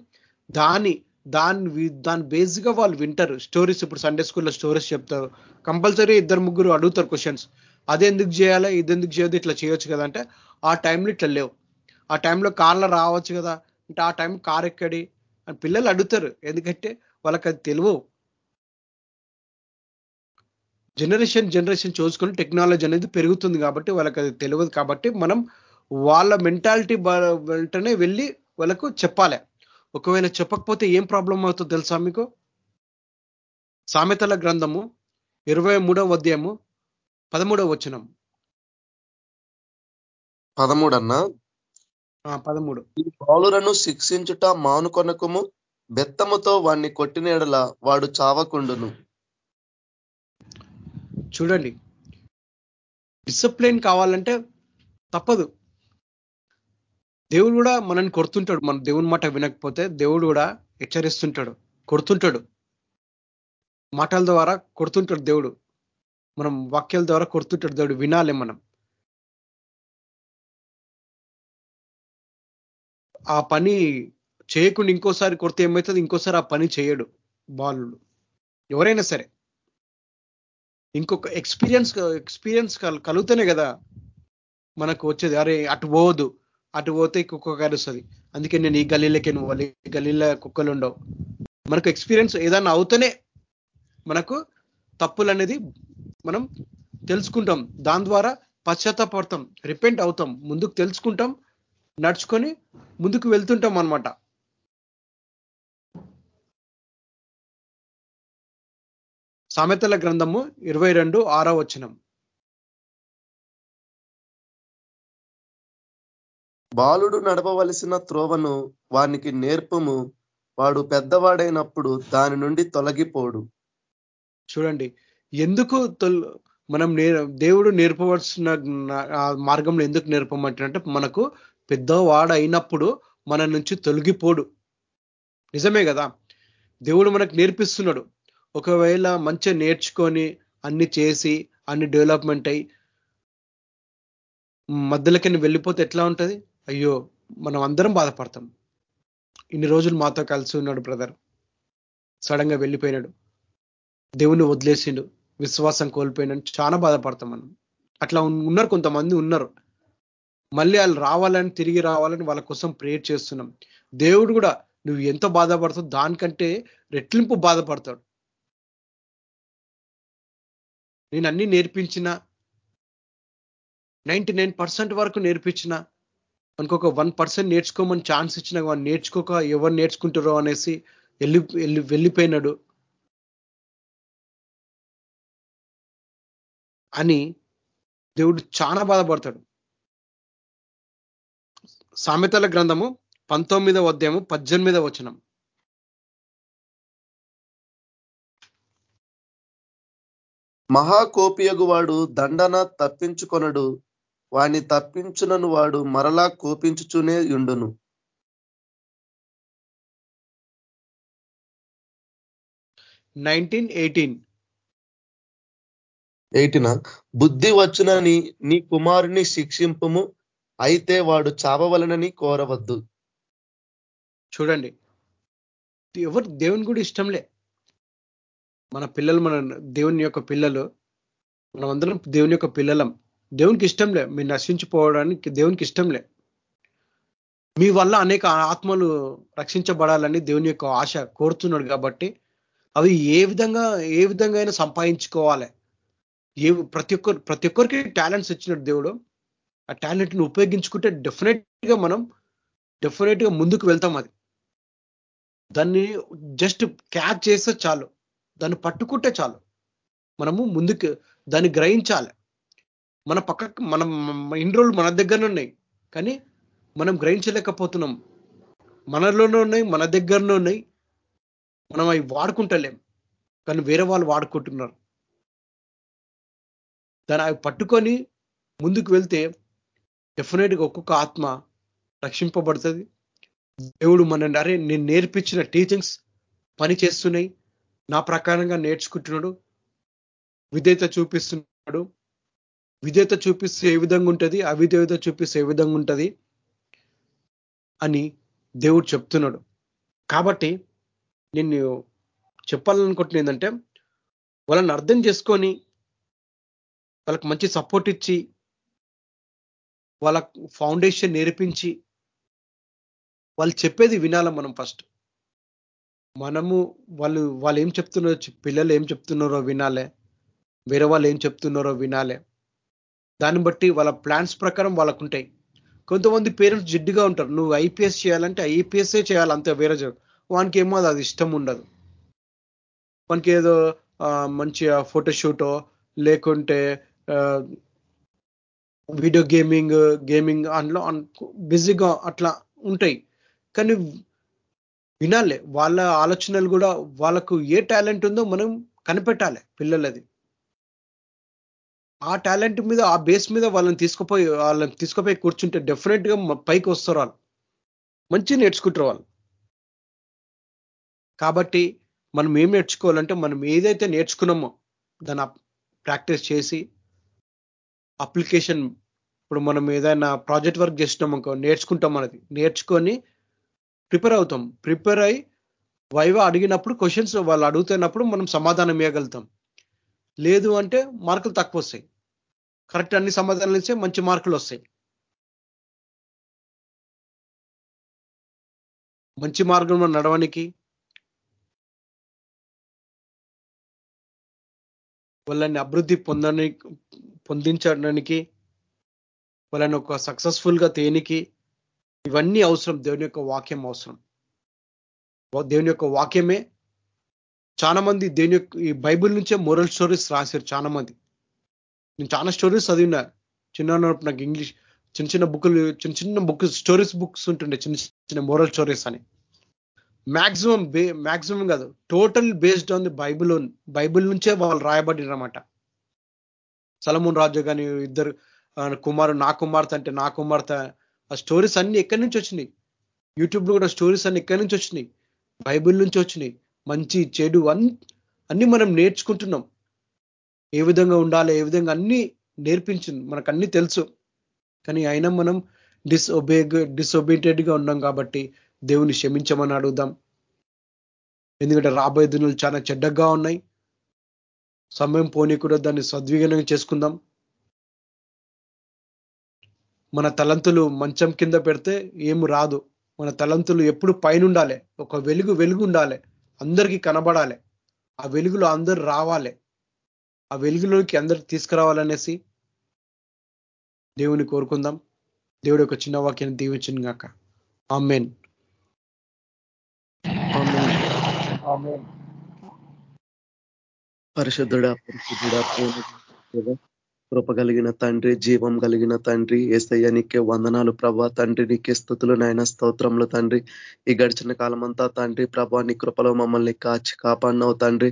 దాని దాని దాని బేస్గా వాళ్ళు వింటారు. స్టోరీస్ ఇప్పుడు సండే స్కూల్లో స్టోరీస్ చెప్తారు. కంపల్సరీ ఇద్దరు ముగ్గురు అడుగుతారు క్వశ్చన్స్ అదే ఎందుకు చేయాలి? ఇది ఎందుకు చేయదు ఇట్లా చేయొచ్చు కదా? అంటే ఆ టైంలో ఇట్లా లేవు. ఆ టైంలో కార్లో రావచ్చు కదా? అంటే ఆ టైం కార్ ఎక్కడి? అని పిల్లలు అడుగుతారు. ఎందుకంటే వాళ్ళకి అది తెలియవు. జనరేషన్ జనరేషన్ చూసుకొని టెక్నాలజీ అనేది పెరుగుతుంది కాబట్టి వాళ్ళకి అది తెలియదు కాబట్టి మనం వాళ్ళ మెంటాలిటీ వెంటనే వెళ్ళి వాళ్ళకు చెప్పాలి. ఒకవేళ చెప్పకపోతే ఏం ప్రాబ్లం అవుతుందో తెలుసా మీకు? సామెతల గ్రంథము ఇరవై మూడవ అధ్యాయము పదమూడవ వచనం. పదమూడన్నా? పదమూడు. ఈ బాలురను శిక్షించుట మానుకొనకము బెత్తముతో వాణ్ణి కొట్టిన ఎడల వాడు చావకుండును. చూడండి. డిసిప్లిన్ కావాలంటే తప్పదు. దేవుడు కూడా మనల్ని కొడుతుంటాడు. మన దేవుని మాట వినకపోతే దేవుడు కూడా హెచ్చరిస్తుంటాడు. కొడుతుంటాడు. మాటల ద్వారా కొడుతుంటాడు దేవుడు. మనం వాక్యాల ద్వారా కొడుతుంటాడు దేవుడు. వినాలి మనం. ఆ పని చేయకుండా ఇంకోసారి కొడితే ఏమవుతుంది? ఇంకోసారి ఆ పని చేయడు బాలుడు. ఎవరైనా సరే. ఇంకొక ఎక్స్పీరియన్స్ ఎక్స్పీరియన్స్ కలుగుతూనే కదా మనకు వచ్చేది. అరే అటు పోవద్దు. అటు పోతే కుక్క కరుస్తుంది. అందుకే నేను ఈ గల్లీలకే పోవాలి ఈ గల్లీలో కుక్కలు ఉండవు. మనకు ఎక్స్పీరియన్స్ ఏదన్నా అవుతూనే మనకు తప్పులు అనేది మనం తెలుసుకుంటాం. దాని ద్వారా పశ్చాత్తాపడతాం రిపెంట్ అవుతాం. ముందుకు తెలుసుకుంటాం. నడుచుకొని ముందుకు వెళ్తుంటాం అన్నమాట. సామెతల గ్రంథము ఇరవై రెండు ఆరో వచనం. బాలుడు నడపవలసిన త్రోవను వానికి నేర్పము వాడు పెద్దవాడైనప్పుడు దాని నుండి తొలగిపోడు. చూడండి ఎందుకు మనం నే దేవుడు నేర్పవలసిన మార్గంలో ఎందుకు నేర్పమంటే మనకు పెద్దవాడు అయినప్పుడు మన నుంచి తొలగిపోడు. నిజమే కదా? దేవుడు మనకు నేర్పిస్తున్నాడు. ఒకవేళ మంచిగా నేర్చుకొని అన్ని చేసి అన్ని డెవలప్మెంట్ అయ్యి మధ్యలోకి వెళ్ళిపోతే ఎట్లా ఉంటుంది? అయ్యో మనం అందరం బాధపడతాం. ఇన్ని రోజులు మాతో కలిసి ఉన్నాడు బ్రదర్ సడన్గా వెళ్ళిపోయినాడు. దేవుని వదిలేసిండు. విశ్వాసం కోల్పోయినాడు. చాలా బాధపడతాం మనం. అట్లా ఉన్నారు కొంతమంది ఉన్నారు. మళ్ళీ వాళ్ళు రావాలని తిరిగి రావాలని వాళ్ళ కోసం ప్రేయర్ చేస్తున్నాం. దేవుడు కూడా నువ్వు ఎంత బాధపడతావు దానికంటే రెట్లింపు బాధపడతాడు. నేను అన్ని నేర్పించిన నైంటీ వరకు నేర్పించిన అనుకోక వన్ పర్సెంట్ నేర్చుకోమని ఛాన్స్ ఇచ్చిన వాడు నేర్చుకోక ఎవరు నేర్చుకుంటారో అనేసి వెళ్ళి వెళ్ళి వెళ్ళిపోయినాడు. అని దేవుడు చాలా బాధపడతాడు. సామెతల గ్రంథము పంతొమ్మిదవ అధ్యాయము పద్దెనిమిదవ వచనం. మహాకోపియగు వాడు దండన తప్పించుకొనడు వాని తప్పించునను వాడు మరలా కోపించుచునే ఉండును నైన్టీన్ ఎయిటీన్. ఎయిటిన? బుద్ధి వచ్చునని నీ కుమారుని శిక్షింపుము అయితే వాడు చావవలనని కోరవద్దు. చూడండి. ఎవరు దేవుని కూడా ఇష్టంలే. మన పిల్లలు మన దేవుని యొక్క పిల్లలు మనమందరం దేవుని యొక్క పిల్లలం. దేవునికి ఇష్టంలే మీరు నశించిపోవడానికి దేవునికి ఇష్టంలే మీ వల్ల అనేక ఆత్మలు రక్షించబడాలని దేవుని యొక్క ఆశ కోరుతున్నాడు కాబట్టి అవి ఏ విధంగా ఏ విధంగా అయినా సంపాదించుకోవాలి. ఏ ప్రతి ఒక్కరు ప్రతి ఒక్కరికి టాలెంట్స్ ఇచ్చినాడు దేవుడు. ఆ టాలెంట్ని ఉపయోగించుకుంటే డెఫినెట్గా మనం డెఫినెట్గా ముందుకు వెళ్తాం అది. దాన్ని జస్ట్ క్యాచ్ చేస్తే చాలు. దాన్ని పట్టుకుంటే చాలు. మనము ముందుకు దాన్ని గ్రహించాలి. మన పక్క మనం ఇన్ని రోజులు మన దగ్గరనే ఉన్నాయి. కానీ మనం గ్రహించలేకపోతున్నాం. మనలోనే ఉన్నాయి మన దగ్గరనే ఉన్నాయి. మనం అవి వాడుకుంటలేం. కానీ వేరే వాళ్ళు వాడుకుంటున్నారు. దాన్ని అవి పట్టుకొని ముందుకు వెళ్తే డెఫినెట్గా ఒక్కొక్క ఆత్మ రక్షింపబడుతుంది. దేవుడు మన అరే నేను నేర్పించిన టీచింగ్స్ పని చేస్తున్నాయి నా ప్రకారంగా నేర్చుకుంటున్నాడు. విధేయత చూపిస్తున్నాడు. విధేత చూపిస్తే ఏ విధంగా ఉంటుంది? అవిధేయత చూపిస్తే ఏ విధంగా ఉంటుంది? అని దేవుడు చెప్తున్నాడు. కాబట్టి నేను చెప్పాలనుకుంటున్నా ఏంటంటే వాళ్ళని అర్థం చేసుకొని వాళ్ళకి మంచి సపోర్ట్ ఇచ్చి వాళ్ళ ఫౌండేషన్ నేర్పించి వాళ్ళు చెప్పేది వినాల మనం ఫస్ట్. మనము వాళ్ళు వాళ్ళు ఏం చెప్తున్నారో పిల్లలు ఏం చెప్తున్నారో వినాలే. వేరే వాళ్ళు ఏం చెప్తున్నారో వినాలే. దాన్ని బట్టి వాళ్ళ ప్లాన్స్ ప్రకారం వాళ్ళకు ఉంటాయి కొంతమంది పేరెంట్స్ జిడ్డుగా ఉంటారు. నువ్వు ఐపీఎస్ చేయాలంటే ఐపీఎస్ఏ చేయాలి అంతే వేరే వానికి ఏమో అది ఇష్టం ఉండదు. వానికి ఏదో మంచి ఫోటోషూటో లేకుంటే వీడియో గేమింగ్ గేమింగ్ అందులో బిజీగా అట్లా ఉంటాయి. కానీ వినాలి. వాళ్ళ ఆలోచనలు కూడా వాళ్ళకు ఏ టాలెంట్ ఉందో మనం కనిపెట్టాలి పిల్లలది. ఆ టాలెంట్ మీద ఆ బేస్ మీద వాళ్ళని తీసుకుపోయి వాళ్ళని తీసుకుపోయి కూర్చుంటే డెఫినెట్గా పైకి వస్తారు వాళ్ళు. మంచి నేర్చుకుంటారు వాళ్ళు. కాబట్టి మనం ఏం నేర్చుకోవాలంటే మనం ఏదైతే నేర్చుకున్నామో దాన్ని ప్రాక్టీస్ చేసి అప్లికేషన్ ఇప్పుడు మనం ఏదైనా ప్రాజెక్ట్ వర్క్ చేసినాం అనుకో నేర్చుకుంటాం అనేది నేర్చుకొని ప్రిపేర్ అవుతాం. ప్రిపేర్ అయి వైవ అడిగినప్పుడు క్వశ్చన్స్ వాళ్ళు అడుగుతున్నప్పుడు మనం సమాధానం ఇవ్వగలుగుతాం. లేదు అంటే మార్కులు తక్కువ వస్తాయి. కరెక్ట్ అన్ని సమాధానాలు ఇస్తే మంచి మార్కులు వస్తాయి. మంచి మార్గంలో నడవడానికి వాళ్ళని అభివృద్ధి పొందని పొందించడానికి వాళ్ళని ఒక సక్సెస్ఫుల్గా తేనికి ఇవన్నీ అవసరం దేవుని యొక్క వాక్యం అవసరం. దేవుని యొక్క వాక్యమే చాలా మంది దేవుని యొక్క ఈ బైబిల్ నుంచే మోరల్ స్టోరీస్ రాశారు చాలా మంది. నేను చాలా స్టోరీస్ చదివినా చిన్న నాకు ఇంగ్లీష్ చిన్న చిన్న బుక్లు చిన్న చిన్న బుక్ స్టోరీస్ బుక్స్ ఉంటుండే చిన్న చిన్న మోరల్ స్టోరీస్ అని. మ్యాక్సిమం బే మ్యాక్సిమం కాదు total based on the Bible Bible నుంచే వాళ్ళు రాయబడినమాట సలమూన్ రాజు కానీ ఇద్దరు కుమారు నా కుమార్తె అంటే నా కుమార్తె ఆ స్టోరీస్ అన్ని ఎక్కడి నుంచి వచ్చినాయి? యూట్యూబ్లో కూడా స్టోరీస్ అన్ని ఎక్కడి నుంచి వచ్చినాయి? బైబిల్ నుంచి వచ్చినాయి. మంచి చెడు అన్ని మనం నేర్చుకుంటున్నాం. ఏ విధంగా ఉండాలి ఏ విధంగా అన్ని నేర్పించింది. మనకు అన్ని తెలుసు. కానీ అయినా మనం డిస్ఒబే డిసొబేటెడ్గా ఉన్నాం కాబట్టి దేవుని క్షమించమని అడుగుదాం. ఎందుకంటే రాబోయే దినాలు చాలా చెడ్డగా ఉన్నాయి. సమయం పోనీ కూడా దాన్ని సద్వినియోగం చేసుకుందాం. మన తలంతులు మంచం కింద పెడితే ఏమి రాదు. మన తలంతులు ఎప్పుడు పైన ఉండాలి ఒక వెలుగు వెలుగు ఉండాలి అందరికీ కనబడాలి. ఆ వెలుగులో అందరు రావాలి. ఆ వెలుగులోకి అందరికి తీసుకురావాలనేసి దేవుని కోరుకుందాం. దేవుడు ఒక చిన్న వాక్యాన్ని దీవించిన గాక. ఆమెన్. పరిశుద్ధుడా పరిశుద్ధుడా కృప కలిగిన తండ్రి జీవం కలిగిన తండ్రి ఏసయ్య నీకే వందనాలు ప్రభా. తండ్రి నీకే స్థుతులు నాయన స్తోత్రంలో తండ్రి. ఈ గడిచిన కాలమంతా తండ్రి ప్రభా నీ కృపలో మమ్మల్ని కాచి కాపాడినవు తండ్రి.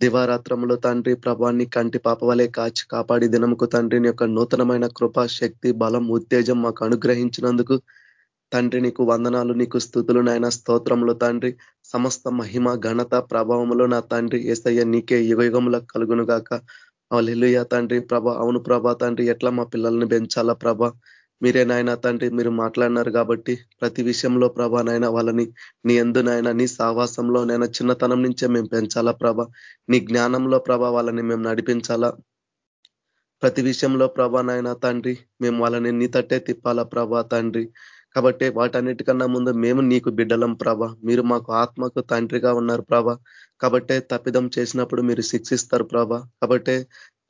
దివారాత్రంలో తండ్రి ప్రభాన్ని కంటి పాప వలె కాచి కాపాడి దినముకు తండ్రిని యొక్క నూతనమైన కృప శక్తి బలం ఉత్తేజం మాకు అనుగ్రహించినందుకు తండ్రి నీకు వందనాలు నీకు స్థుతులు నాయన స్తోత్రంలో తండ్రి. సమస్త మహిమ ఘనత ప్రభావములో నా తండ్రి. ఏసయ్య నీకే యుగయుగములకు కలుగును గాక అలెలుయ తండ్రి ప్రభ. అవును ప్రభా తండ్రి ఎట్లా మా పిల్లల్ని పెంచాలా ప్రభ? మీరే నాయన తండ్రి మీరు మాట్లాడినారు కాబట్టి ప్రతి విషయంలో ప్రభా నాయన వాళ్ళని నీ ఎందు నాయన నీ సావాసంలో నైనా చిన్నతనం నుంచే మేము పెంచాలా ప్రభ? నీ జ్ఞానంలో ప్రభ వాళ్ళని మేము నడిపించాలా? ప్రతి విషయంలో ప్రభా నాయన తండ్రి మేము వాళ్ళని నీ తట్టే తిప్పాలా ప్రభా తండ్రి? కాబట్టి వాటన్నిటికన్నా ముందు మేము నీకు బిడ్డలం ప్రభ. మీరు మాకు ఆత్మకు తండ్రిగా ఉన్నారు ప్రభ. కాబట్టే తప్పిదం చేసినప్పుడు మీరు శిక్షిస్తారు ప్రభ. కాబట్టే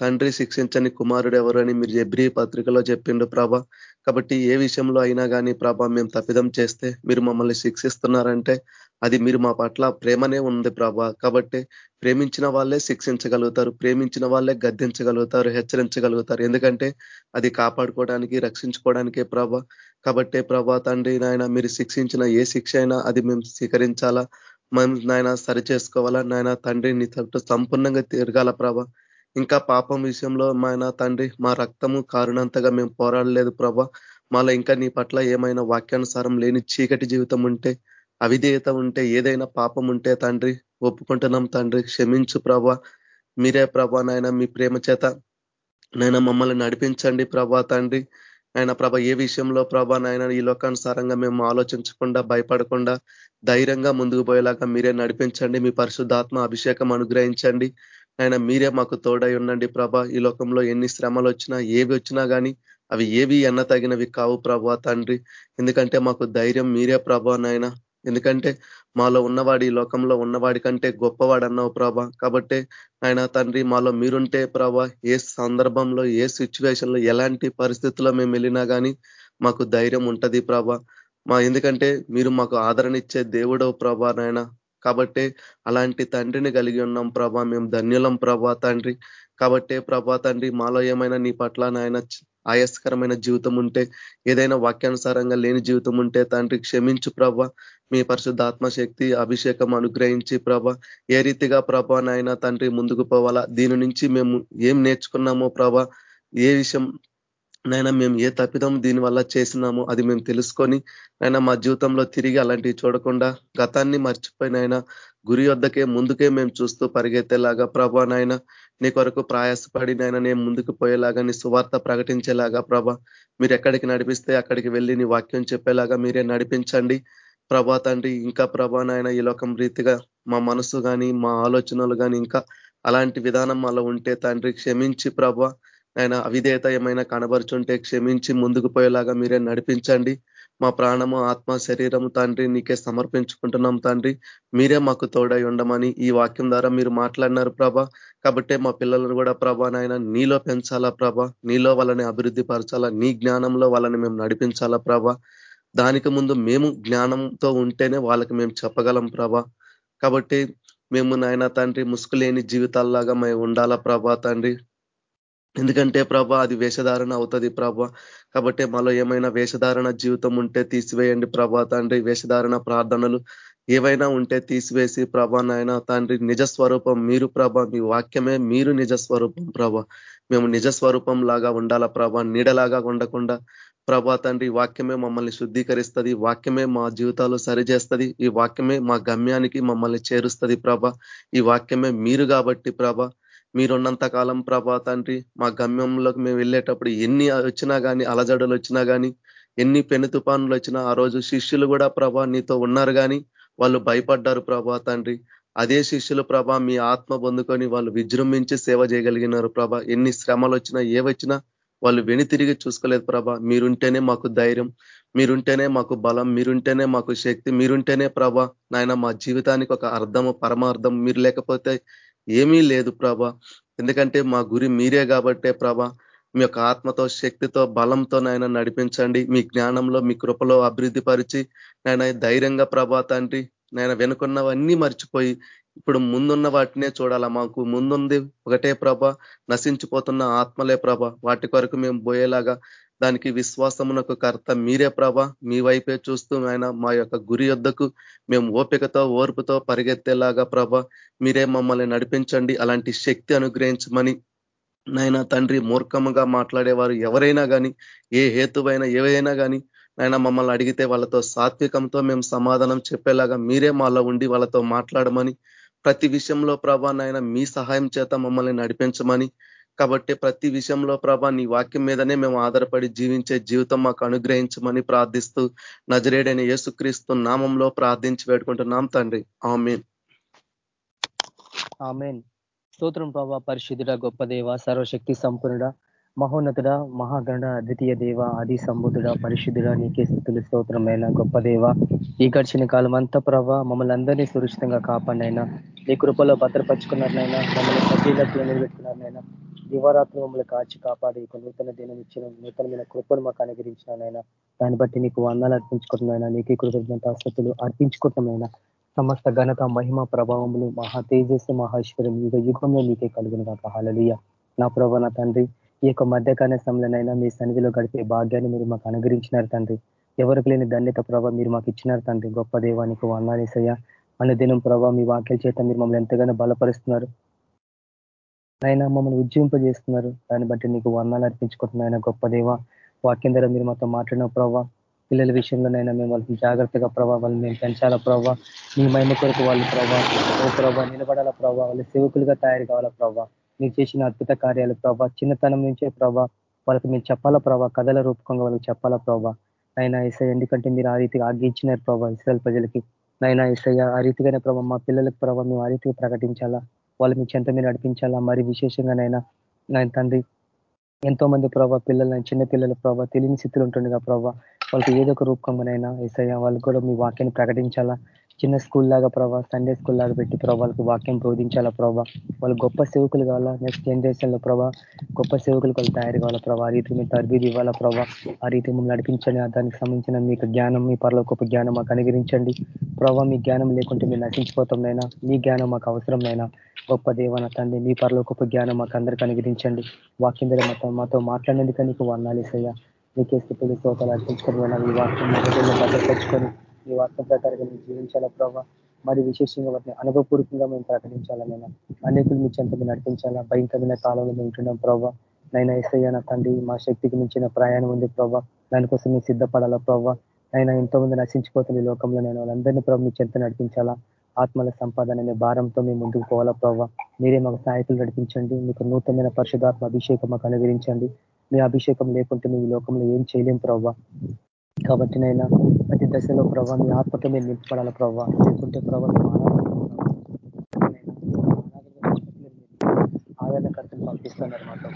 తండ్రి శిక్షించని కుమారుడు ఎవరు అని మీరు ఎబ్రి పత్రికలో చెప్పిండు ప్రభ. కాబట్టి ఏ విషయంలో అయినా కానీ ప్రభ మేము తప్పిదం చేస్తే మీరు మమ్మల్ని శిక్షిస్తున్నారంటే అది మీరు మా పట్ల ప్రేమనే ఉంది ప్రభ. కాబట్టి ప్రేమించిన వాళ్ళే శిక్షించగలుగుతారు ప్రేమించిన వాళ్ళే గద్దించగలుగుతారు హెచ్చరించగలుగుతారు. ఎందుకంటే అది కాపాడుకోవడానికి రక్షించుకోవడానికే ప్రభ. కాబట్టే ప్రభా తండ్రి నాయన మీరు శిక్షించిన ఏ శిక్ష అయినా అది మేము స్వీకరించాలా? మనం నాయన సరి చేసుకోవాలా? నాయన తండ్రి నీ తట్టు సంపూర్ణంగా తిరగాల ప్రభ. ఇంకా పాపం విషయంలో మా తండ్రి మా రక్తము కారునంతగా మేము పోరాడలేదు ప్రభ. మాలో ఇంకా నీ పట్ల ఏమైనా వాక్యానుసారం లేని చీకటి జీవితం ఉంటే అవిధేయత ఉంటే ఏదైనా పాపం ఉంటే తండ్రి ఒప్పుకుంటున్నాం తండ్రి క్షమించు ప్రభ. మీరే ప్రభా నాయన మీ ప్రేమ చేత. నైనా మమ్మల్ని నడిపించండి ప్రభా తండ్రి. ఆయన ప్రభ ఏ విషయంలో ప్రభా నాయన ఈ లోకానుసారంగా మేము ఆలోచించకుండా భయపడకుండా ధైర్యంగా ముందుకు పోయేలాగా మీరే నడిపించండి మీ పరిశుద్ధాత్మ అభిషేకం అనుగ్రహించండి. ఆయన మీరే మాకు తోడై ఉండండి ప్రభ. ఈ లోకంలో ఎన్ని శ్రమలు వచ్చినా ఏవి వచ్చినా కానీ అవి ఏవి ఎన్న తగినవి కావు ప్రభా తండ్రి. ఎందుకంటే మాకు ధైర్యం మీరే ప్రభా నాయన. ఎందుకంటే మాలో ఉన్నవాడి ఈ లోకంలో ఉన్నవాడి కంటే గొప్పవాడు అన్నావు ప్రభా. కాబట్టి ఆయన తండ్రి మాలో మీరుంటే ప్రభా ఏ సందర్భంలో ఏ సిచ్యువేషన్లో ఎలాంటి పరిస్థితుల్లో మేము వెళ్ళినా కానీ మాకు ధైర్యం ఉంటుంది ప్రభా. మా ఎందుకంటే మీరు మాకు ఆదరణ ఇచ్చే దేవుడవు ప్రభా నాయన. కాబట్టి అలాంటి తండ్రిని కలిగి ఉన్నాం ప్రభా. మేము ధన్యులం ప్రభా తండ్రి. కాబట్టే ప్రభా తండ్రి మాలో ఏమైనా నీ పట్ల నాయన ఆయాస్కరమైన జీవితం ఉంటే ఏదైనా వాక్యానుసారంగా లేని జీవితం ఉంటే తండ్రి క్షమించు ప్రభ. మీ పరిశుద్ధ శక్తి అభిషేకం అనుగ్రహించి ప్రభ. ఏ రీతిగా ప్రభ నాయన తండ్రి ముందుకు పోవాలా? దీని నుంచి మేము ఏం నేర్చుకున్నామో ప్రభ? ఏ విషయం నైనా మేము ఏ తప్పిదం దీని వల్ల చేసినామో అది మేము తెలుసుకొని అయినా మా జీవితంలో తిరిగి అలాంటివి చూడకుండా గతాన్ని మర్చిపోయినైనా గురి వద్దకే ముందుకే మేము చూస్తూ పరిగెత్తేలాగా ప్రభా నాయన నీ కొరకు ప్రయాసపడి నాయన నేను ముందుకు పోయేలాగా నీ సువార్త ప్రకటించేలాగా ప్రభ మీరు ఎక్కడికి నడిపిస్తే అక్కడికి వెళ్ళి నీ వాక్యం చెప్పేలాగా మీరే నడిపించండి. ప్రభా తండ్రి ఇంకా ప్రభా నాయన ఈ లోకం రీతిగా మా మనసు కానీ మా ఆలోచనలు కానీ ఇంకా అలాంటి విధానం అలా ఉంటే తండ్రి క్షమించి ప్రభ ఆయన అవిధేయత ఏమైనా కనబరుచుంటే క్షమించి ముందుకు పోయేలాగా మీరే నడిపించండి. మా ప్రాణము ఆత్మ శరీరము తండ్రి నీకే సమర్పించుకుంటున్నాం తండ్రి. మీరే మాకు తోడై ఉండమని ఈ వాక్యం ద్వారా మీరు మాట్లాడినారు ప్రభ. కాబట్టే మా పిల్లలను కూడా ప్రభా నాయన నీలో పెంచాలా ప్రభ. నీలో వాళ్ళని అభివృద్ధి పరచాలా. నీ జ్ఞానంలో వాళ్ళని మేము నడిపించాలా ప్రభ. దానికి ముందు మేము జ్ఞానంతో ఉంటేనే వాళ్ళకి మేము చెప్పగలం ప్రభ. కాబట్టి మేము నాయన తండ్రి ముసుగులేని జీవితాల్లాగా మేము ఉండాలా ప్రభా తండ్రి. ఎందుకంటే ప్రభా అది వేషధారణ అవుతుంది ప్రభా. కాబట్టి మాలో ఏమైనా వేషధారణ జీవితం ఉంటే తీసివేయండి ప్రభా తండ్రి. వేషధారణ ప్రార్థనలు ఏవైనా ఉంటే తీసివేసి ప్రభా నాయన తండ్రి నిజస్వరూపం మీరు ప్రభ మీ వాక్యమే మీరు నిజస్వరూపం ప్రభ. మేము నిజస్వరూపం లాగా ఉండాలా ప్రభ? నీడలాగా ఉండకుండా ప్రభా తండ్రి వాక్యమే మమ్మల్ని శుద్ధీకరిస్తుంది. వాక్యమే మా జీవితాలు సరిచేస్తుంది. ఈ వాక్యమే మా గమ్యానికి మమ్మల్ని చేరుస్తుంది ప్రభ. ఈ వాక్యమే మీరు కాబట్టి ప్రభ మీరున్నంత కాలం ప్రభా తండ్రి మా గమ్యంలోకి మేము వెళ్ళేటప్పుడు ఎన్ని వచ్చినా కానీ అలజడులు వచ్చినా కానీ ఎన్ని పెను తుపానులు వచ్చినా ఆ రోజు శిష్యులు కూడా ప్రభా నీతో ఉన్నారు కానీ వాళ్ళు భయపడ్డారు ప్రభా తండ్రి. అదే శిష్యులు ప్రభా మీ ఆత్మ పొందుకొని వాళ్ళు విజృంభించి సేవ చేయగలిగినారు ప్రభా. ఎన్ని శ్రమలు వచ్చినా ఏవచ్చినా వాళ్ళు వెని తిరిగి చూసుకోలేదు ప్రభా. మీరుంటేనే మాకు ధైర్యం మీరుంటేనే మాకు బలం మీరుంటేనే మాకు శక్తి మీరుంటేనే ప్రభా నాయన మా జీవితానికి ఒక అర్థము పరమార్థం. మీరు లేకపోతే ఏమీ లేదు ప్రభ. ఎందుకంటే మా గురి మీరే కాబట్టే ప్రభ. మీ యొక్క ఆత్మతో శక్తితో బలంతో నాయన నడిపించండి. మీ జ్ఞానంలో మీ కృపలో అభివృద్ధి పరిచి నాయన ధైర్యంగా ప్రభా తండ్రి నాయన వెనుకున్నవన్నీ మర్చిపోయి ఇప్పుడు ముందున్న వాటినే చూడాలా మాకు. ముందుంది ఒకటే ప్రభ. నశించిపోతున్న ఆత్మలే ప్రభ. వాటి కొరకు మేము పోయేలాగా దానికి విశ్వాసమునకు కర్త మీరే ప్రభ. మీ వైపే చూస్తూ ఆయన మా యొక్క గురి యొద్దకు మేము ఓపికతో ఓర్పుతో పరిగెత్తేలాగా ప్రభ. మీరే మమ్మల్ని నడిపించండి. అలాంటి శక్తి అనుగ్రహించమని నాయన తండ్రి మూర్ఖముగా మాట్లాడేవారు ఎవరైనా కానీ ఏ హేతువైనా ఏవైనా కానీ నాయన మమ్మల్ని అడిగితే వాళ్ళతో సాత్వికంతో మేము సమాధానం చెప్పేలాగా మీరే మాలో ఉండి వాళ్ళతో మాట్లాడమని ప్రతి విషయంలో ప్రభా నాయన మీ సహాయం చేత మమ్మల్ని నడిపించమని కాబట్టి ప్రతి విషయంలో ప్రభా నీ వాక్యం మీదనే మేము ఆధారపడి జీవించే జీవితం మాకు అనుగ్రహించమని ప్రార్థిస్తూ నజరేడైన యేసుక్రీస్తు నామంలో ప్రార్థించి వేడుకుంటున్నాం తండ్రి. ఆమెన్. ఆమెన్. స్తోత్రం ప్రభా పరిశుద్ధుడ గొప్ప దేవ సర్వశక్తి సంపన్నుడ మహోన్నతుడ మహాగణ ద్వితీయ దేవ ఆది సంబుధుడ పరిశుద్ధుడ నీకే స్థితులు స్తోత్రమైన గొప్ప దేవ. ఈ గడిచిన కాలం అంతా ప్రభావ మమ్మల్ని అందరినీ సురక్షితంగా కాపాడినైనా నీ కృపలో భద్రపరుచుకున్నారనైనా మమ్మల్ని సజీలకు నిలబెట్టుకున్నారనైనా దివారాత్మ మమ్మల్ని కాచి కాపాడి నూతన దినం ఇచ్చిన నూతనమైన కృపను మాకు అనుగ్రహించినైనా దాన్ని బట్టి నీకు వందాలు అర్పించుకుంటున్నాయినా నీకే కృతజ్ఞత ఆసక్తులు అర్పించుకుంటున్నాయినా సమస్త ఘనత మహిమ ప్రభావములు మహా తేజస్సు మహేశ్వరం యుగ యుగంలో నీకే కలిగిన కాక హాలలియ నా ప్రభా నా తండ్రి ఈ యొక్క మధ్యకాల సమయంలోనైనా మీ సన్నిధిలో గడిపే భాగ్యాన్ని మీరు మాకు అనుగ్రహించినారు తండ్రి. ఎవరికి లేని ధన్యత ప్రభావ మీరు మాకు ఇచ్చినారు తండ్రి. గొప్ప దేవానికి వందాలేసయ్య దినం ప్రభావ మీ వాక్యాల చేత మీరు మమ్మల్ని ఎంతగానో బలపరుస్తున్నారు. నైనా మమ్మల్ని ఉజ్జింపజేస్తున్నారు దాన్ని బట్టి నీకు వర్ణాలు అర్పించుకుంటున్నాయన గొప్ప దేవ. వాక్యం ద్వారా మీరు మాతో మాట్లాడిన ప్రభావ పిల్లల విషయంలోనైనా మేము వాళ్ళకి జాగ్రత్తగా ప్రభావాలు మేము పెంచాలా ప్రభావ మీ మైన కొరకు వాళ్ళు ప్రభావ ఓ ప్రభావ నిలబడాల ప్రభావ వాళ్ళు సేవకులుగా తయారు కావాలా ప్రభావ మీరు చేసిన అద్భుత కార్యాలు ప్రభావ చిన్నతనం నుంచే ప్రభావ వాళ్ళకి మీరు చెప్పాలా ప్రభావ కథల రూపకంగా వాళ్ళకి చెప్పాలా ప్రభావ నైనా ఇసై ఎందుకంటే మీరు ఆ రీతిగా ఆగించినారు ప్రభావ ఇస్రాయల్ ప్రజలకి. నైనా ఇసయ్య ఆ రీతిగానే ప్రభావ మా పిల్లలకు ప్రభావ మేము ఆ రీతిగా ప్రకటించాలా. వాళ్ళు మీ చెంత మీరు నడిపించాలా? మరి విశేషంగానైనా నాయన తండ్రి ఎంతో మంది ప్రభావ పిల్లలు చిన్న పిల్లల ప్రభావ తెలియని స్థితిలో ఉంటుండగా ప్రభావ వాళ్ళకి ఏదో ఒక రూపంగానైనా ఏసయ్య వాళ్ళు కూడా మీ వాక్యాన్ని ప్రకటించాలా? చిన్న స్కూల్ లాగా ప్రభావ సండే స్కూల్ లాగా పెట్టి ప్రభావ వాళ్ళకి వాక్యం బోధించాలా ప్రభావ వాళ్ళు గొప్ప సేవకులు కావాలా? నెక్స్ట్ జనరేషన్లో ప్రభావ గొప్ప సేవకులు వాళ్ళు తయారు కావాలా ప్రభావ ఆ రీతి మీ తరబీది ఇవ్వాలా ప్రభావ ఆ రీతి మిమ్మల్ని నడిపించండి. దానికి సంబంధించిన మీకు జ్ఞానం మీ పరలో గొప్ప జ్ఞానం మాకు అనుగ్రహించండి. ప్రభావ మీ జ్ఞానం లేకుంటే మీరు నశించిపోతాంనైనా మీ జ్ఞానం మాకు అవసరంనైనా గొప్ప దేవన తండ్రి మీ పరలో గొప్ప జ్ఞానం మాకు అందరికీ అనుగ్రహించండి. వాక్యం మీద మాతో మాతో మాట్లాడినందుకు నీకు వర్ణాలేసయ్యా నీకే స్థితులు శ్రోతలు అర్పించుకుని ఈ వాక్యం భద్రపరుచుకొని ఈ వాక్యం ప్రకారంగా మేము జీవించాలా ప్రభావ మరి విశేషంగా వాటిని అనుభవపూర్వకంగా మేము ప్రకటించాలనైనా అనేకులు మీ చెంత నడిపించాలా? భయంకరమైన కాలంలో మేము ఉంటున్నాం ప్రభావ నైనా ఎస్ఐ నా తండ్రి మా శక్తికి మించిన ప్రయాణం ఉంది ప్రభావ దానికోసం మేము సిద్ధపడాలా ప్రభావ అయినా ఎంతో మంది నశించిపోతుంది ఈ లోకంలో నేను వాళ్ళందరినీ ప్రభావ మీ చెంత నడిపించాలా? ఆత్మల సంపాదన అనే భారంతో మేము ముందుకు పోవాలా ప్రభావ మీరే మాకు సహాయకులు నడిపించండి మీకు నూతనమైన పరిశుధాత్మ అభిషేకం మాకు అనుగ్రహించండి. మీ అభిషేకం లేకుంటే మీ లోకంలో ఏం చేయలేం ప్రభావ కాబట్టి నైనా ప్రతి దశలో ప్రభావ మీ ఆత్మతో మేము నింపబడాల ప్రభావ లేకుంటే ప్రభావ ఆదరణకర్తలు పంపిస్తున్నారు మాతో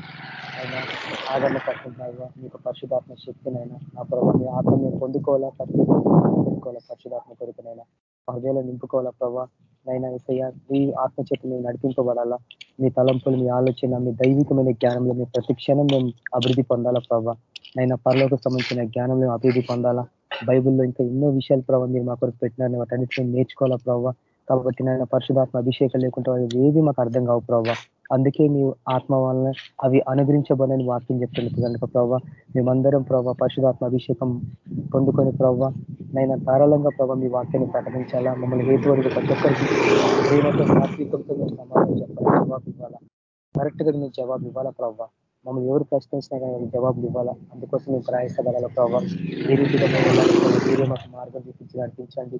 అయినా ప్రభావ మీకు పరిశుధాత్మ శక్తినైనా ఆ ప్రభావ మీ ఆత్మ మేము పొందుకోవాలా పొందుకోవాలా పరిశుధాత్మ కొడుకునైనా హృదయాలు నింపుకోవాలా ప్రభావ నైనా ఇసయ్య మీ ఆత్మచేత మేము నడిపింపబడాలా? మీ తలంపులు మీ ఆలోచన మీ దైవికమైన జ్ఞానంలో మీ ప్రతి క్షణం మేము అభివృద్ధి పొందాలా ప్రభావ నైనా పరలోకి సంబంధించిన జ్ఞానం మేము అభివృద్ధి పొందాలా? బైబుల్లో ఇంకా ఎన్నో విషయాలు ప్రభావ మీరు మా కొరకు పెట్టినారని వాటన్నిటిని నేర్చుకోవాలా ప్రభావ కాబట్టి నాయన పరిశుధాత్మ అభిషేకం లేకుంటే ఏది మాకు అర్థం కావు ప్రభావ అందుకే మీ ఆత్మ వలన అవి అనుగ్రహించబడని వాక్యం చెప్తుంది కనుక ప్రభావ మేమందరం ప్రభావ పరిశుధాత్మ అభిషేకం పొందుకొని ప్రభావ నైనా ధారాళంగా ప్రభావ మీ వాక్యాన్ని ప్రకటించాలా? మమ్మల్ని హేతు ప్రతి ఒక్కరికి ప్రేమతో సాత్వికంతో సమాధానం జవాబు ఇవ్వాలా? కరెక్ట్గా మీరు జవాబు ఇవ్వాలా ప్రభావ మమ్మల్ని ఎవరు ప్రశ్నించినా కానీ జవాబులు ఇవ్వాలా? అందుకోసం మేము ప్రయాసపడాల ప్రభావ ఏ రీతిగా మీరే మాకు మార్గం చూపించి నడిపించండి.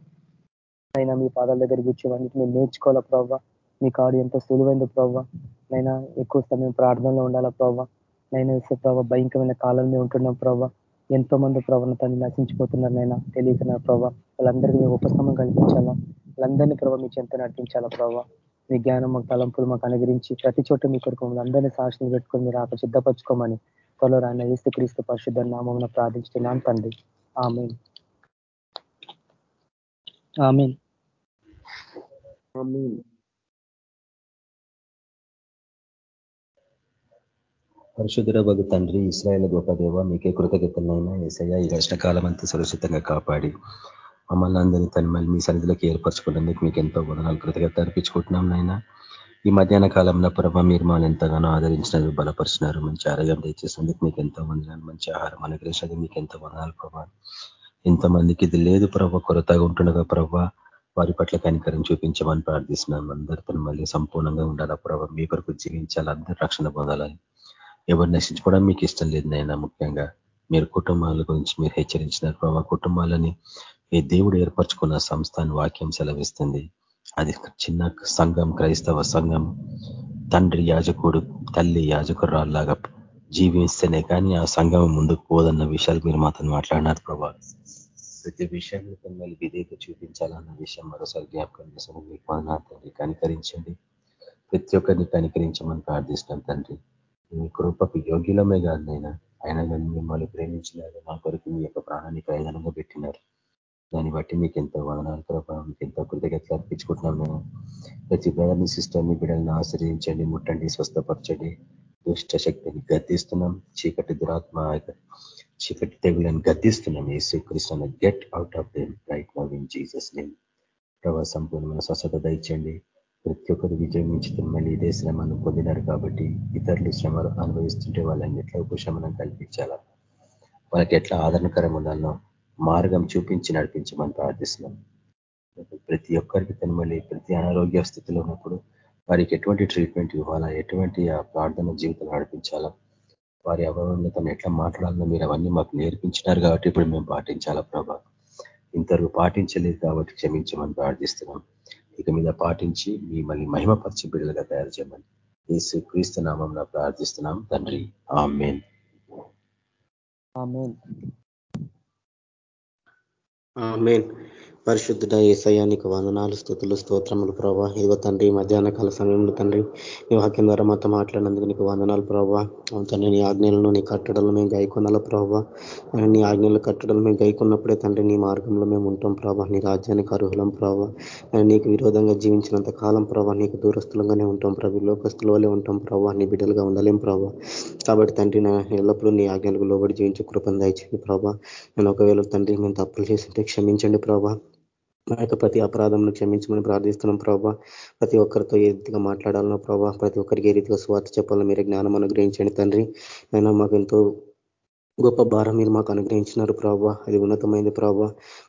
అయినా మీ పాదాల దగ్గర కూర్చోవడానికి మేము నేర్చుకోవాలా ప్రభావ మీ కాడు ఎంత సులువైంది ప్రభావ నైనా ఎక్కువ సమయం ప్రార్థనలో ఉండాలా ప్రభావ నైనా ఇసే ప్రభావ భయంకరమైన కాలంలో ఉంటున్నాం ప్రభావ ఎంతో మంది ప్రభావం తను నశించిపోతున్నారు నైనా తెలియకున్న ప్రభావ వాళ్ళందరికీ మేము ఉపశమనం కల్పించాలా? వాళ్ళందరినీ ప్రభావ మీ చెంత నడిపించాలా ప్రభావ మీ జ్ఞానం మాకు తలంపులు మాకు అనుగ్రహించి ప్రతి చోట మీ కొరకు అందరినీ సాక్షులు పెట్టుకొని మీరు ఆక సిద్ధపరచుకోమని త్వరలో రాయన ఏసు క్రీస్తు పరిశుద్ధ నామం ప్రార్థించుతున్నాను తండ్రి. ఆమె పరిశుద్ధుర బగు తండ్రి ఇస్రాయల్ గొప్ప దేవ మీకే కృతజ్ఞతలైనా ఏసయ్య ఈ ఘర్షణ కాలం అంతా సురక్షితంగా కాపాడి మమ్మల్ని అందరినీ తను మళ్ళీ మీ సన్నిధిలోకి ఏర్పరచుకున్నందుకు మీకు ఎంతో వదనాలు కృతజ్ఞత అర్పించుకుంటున్నాం నాయన. ఈ మధ్యాహ్న కాలంలో ప్రభావ మీరు మమ్మల్ని ఎంతగానో ఆదరించినారు బలపరిచినారు మంచి ఆరోగ్యం దయచేసినందుకు మీకు ఎంతో వందనాలు మంచి ఆహారం అనుగ్రహించినందుకు మీకు ఎంతో వందనాలు ప్రభావ ఎంతమందికి ఇది లేదు ప్రభావ కొరతగా ఉంటుండగా ప్రభావ వారి పట్ల కనికరం చూపించమని ప్రార్థిస్తున్నాం. అందరితో మళ్ళీ సంపూర్ణంగా ఉండాలా ప్రభావ మీ కొరకు జీవించాలి అందరూ రక్షణ పొందాలని ఎవరు నశించుకోవడం మీకు ఇష్టం లేదు నైనా ముఖ్యంగా మీరు కుటుంబాల గురించి మీరు హెచ్చరించినారు ప్రభావ కుటుంబాలని ఈ దేవుడు ఏర్పరచుకున్న సంస్థాన్ని వాక్యం సెలవిస్తుంది. అది చిన్న సంఘం క్రైస్తవ సంఘం తండ్రి యాజకుడు తల్లి యాజకురాల్లాగా జీవిస్తేనే కానీ ఆ సంఘం ముందుకు పోదన్న విషయాలు మీరు మాతో మాట్లాడినారు ప్రభా. ప్రతి విషయంలో మళ్ళీ విధేయత చూపించాలన్న విషయం మరోసారి జ్ఞాపకం చేసాము మీకు తండ్రి కనికరించండి. ప్రతి ఒక్కరిని కనికరించమని ప్రార్థిస్తున్నాం తండ్రి. మీ కృపకు యోగ్యులమే కాదు నైనా అయినా కానీ మిమ్మల్ని ప్రేమించలేదు మా కొరకు మీ యొక్క ప్రాణాన్ని ప్రయోజనంగా పెట్టినారు. దాన్ని బట్టి మీకు ఎంతో వదనాలు ప్రభావం మీకు ఎంతో కృతజ్ఞతలు అర్పించుకుంటున్నాం మేము. ప్రతి బ్రదర్ని సిస్టర్ని బిడ్డలను ఆశ్రయించండి ముట్టండి స్వస్థపరచండి. దుష్ట శక్తిని గద్దిస్తున్నాం. చీకటి దురాత్మ చీకటి తెగులను గద్దిస్తున్నాం. Yesu Krishna get out of them right now in Jesus name ప్రభావ సంపూర్ణమైన స్వస్థత దయచండి ప్రతి ఒక్కరు విజయం నుంచి మళ్ళీ ఇదే శ్రమను పొందినారు కాబట్టి ఇతరులు శ్రమలు అనుభవిస్తుంటే వాళ్ళని ఎట్లా ఉపశమనం కల్పించాలా? వాళ్ళకి ఎట్లా ఆదరణకరం ఉండాలనో మార్గం చూపించి నడిపించమని ప్రార్థిస్తున్నాం. ప్రతి ఒక్కరికి తను మళ్ళీ ప్రతి అనారోగ్య స్థితిలో ఉన్నప్పుడు వారికి ఎటువంటి ట్రీట్మెంట్ ఇవ్వాలా? ఎటువంటి ప్రార్థన జీవితం నడిపించాలా? వారి తను ఎట్లా మాట్లాడాలో మీరు అవన్నీ మాకు నేర్పించినారు కాబట్టి ఇప్పుడు మేము పాటించాలా ప్రభా? ఇంతవరకు పాటించలేదు కాబట్టి క్షమించమని ప్రార్థిస్తున్నాం. ఇక మీద పాటించి మిమ్మల్ని మహిమపరిచి బిడ్డలుగా తయారు చేయమని ఏసు క్రీస్తు నామం ప్రార్థిస్తున్నాం. తండ్రి ఆమెన్. ఆమెన్. పరిశుద్ధుడ ఏసయానికి వందనాలు స్థుతులు స్తోత్రములు ప్రభా. ఇదిగో తండ్రి మధ్యాహ్న కాల సమయంలో తండ్రి నీ వాక్యం ద్వారా మాతో మాట్లాడినందుకు నీకు వందనాలు ప్రభావ తండ్రి నీ ఆజ్ఞలను నీ కట్టడలు మేము గైకొనాల ప్రభావ నీ ఆజ్ఞలు కట్టడలు మేము గైకున్నప్పుడే తండ్రి నీ మార్గంలో మేము ఉంటాం ప్రభా. నీ రాజ్యానికి అర్హులం ప్రభావ నీకు విరోధంగా జీవించినంత కాలం ప్రభా నీకు దూరస్థులంగానే ఉంటాం ప్రభు. లోకస్తుల వల్లే ఉంటాం ప్రభావ నీ బిడ్డలుగా ఉండలేం ప్రభావ కాబట్టి తండ్రి నా ఎల్లప్పుడూ నీ ఆజ్ఞలకు లోబడి జీవించే కృపను దయచేయండి ప్రభా. నేను ఒకవేళ తండ్రి మేము తప్పులు చేసింటే క్షమించండి ప్రభా. మా యొక్క ప్రతి అపరాధంను క్షమించమని ప్రార్థిస్తున్నాం ప్రభావ ప్రతి ఒక్కరితో ఏ రీతిగా మాట్లాడాలనో ప్రభావ ప్రతి ఒక్కరికి ఏ రీతిగా స్వార్థ చెప్పాలో మీరే జ్ఞానం అనుగ్రహించండి తండ్రి. అయినా మాకు ఎంతో గొప్ప భారం మీరు మాకు అనుగ్రహించినారు ప్రభావ అది ఉన్నతమైంది ప్రభావ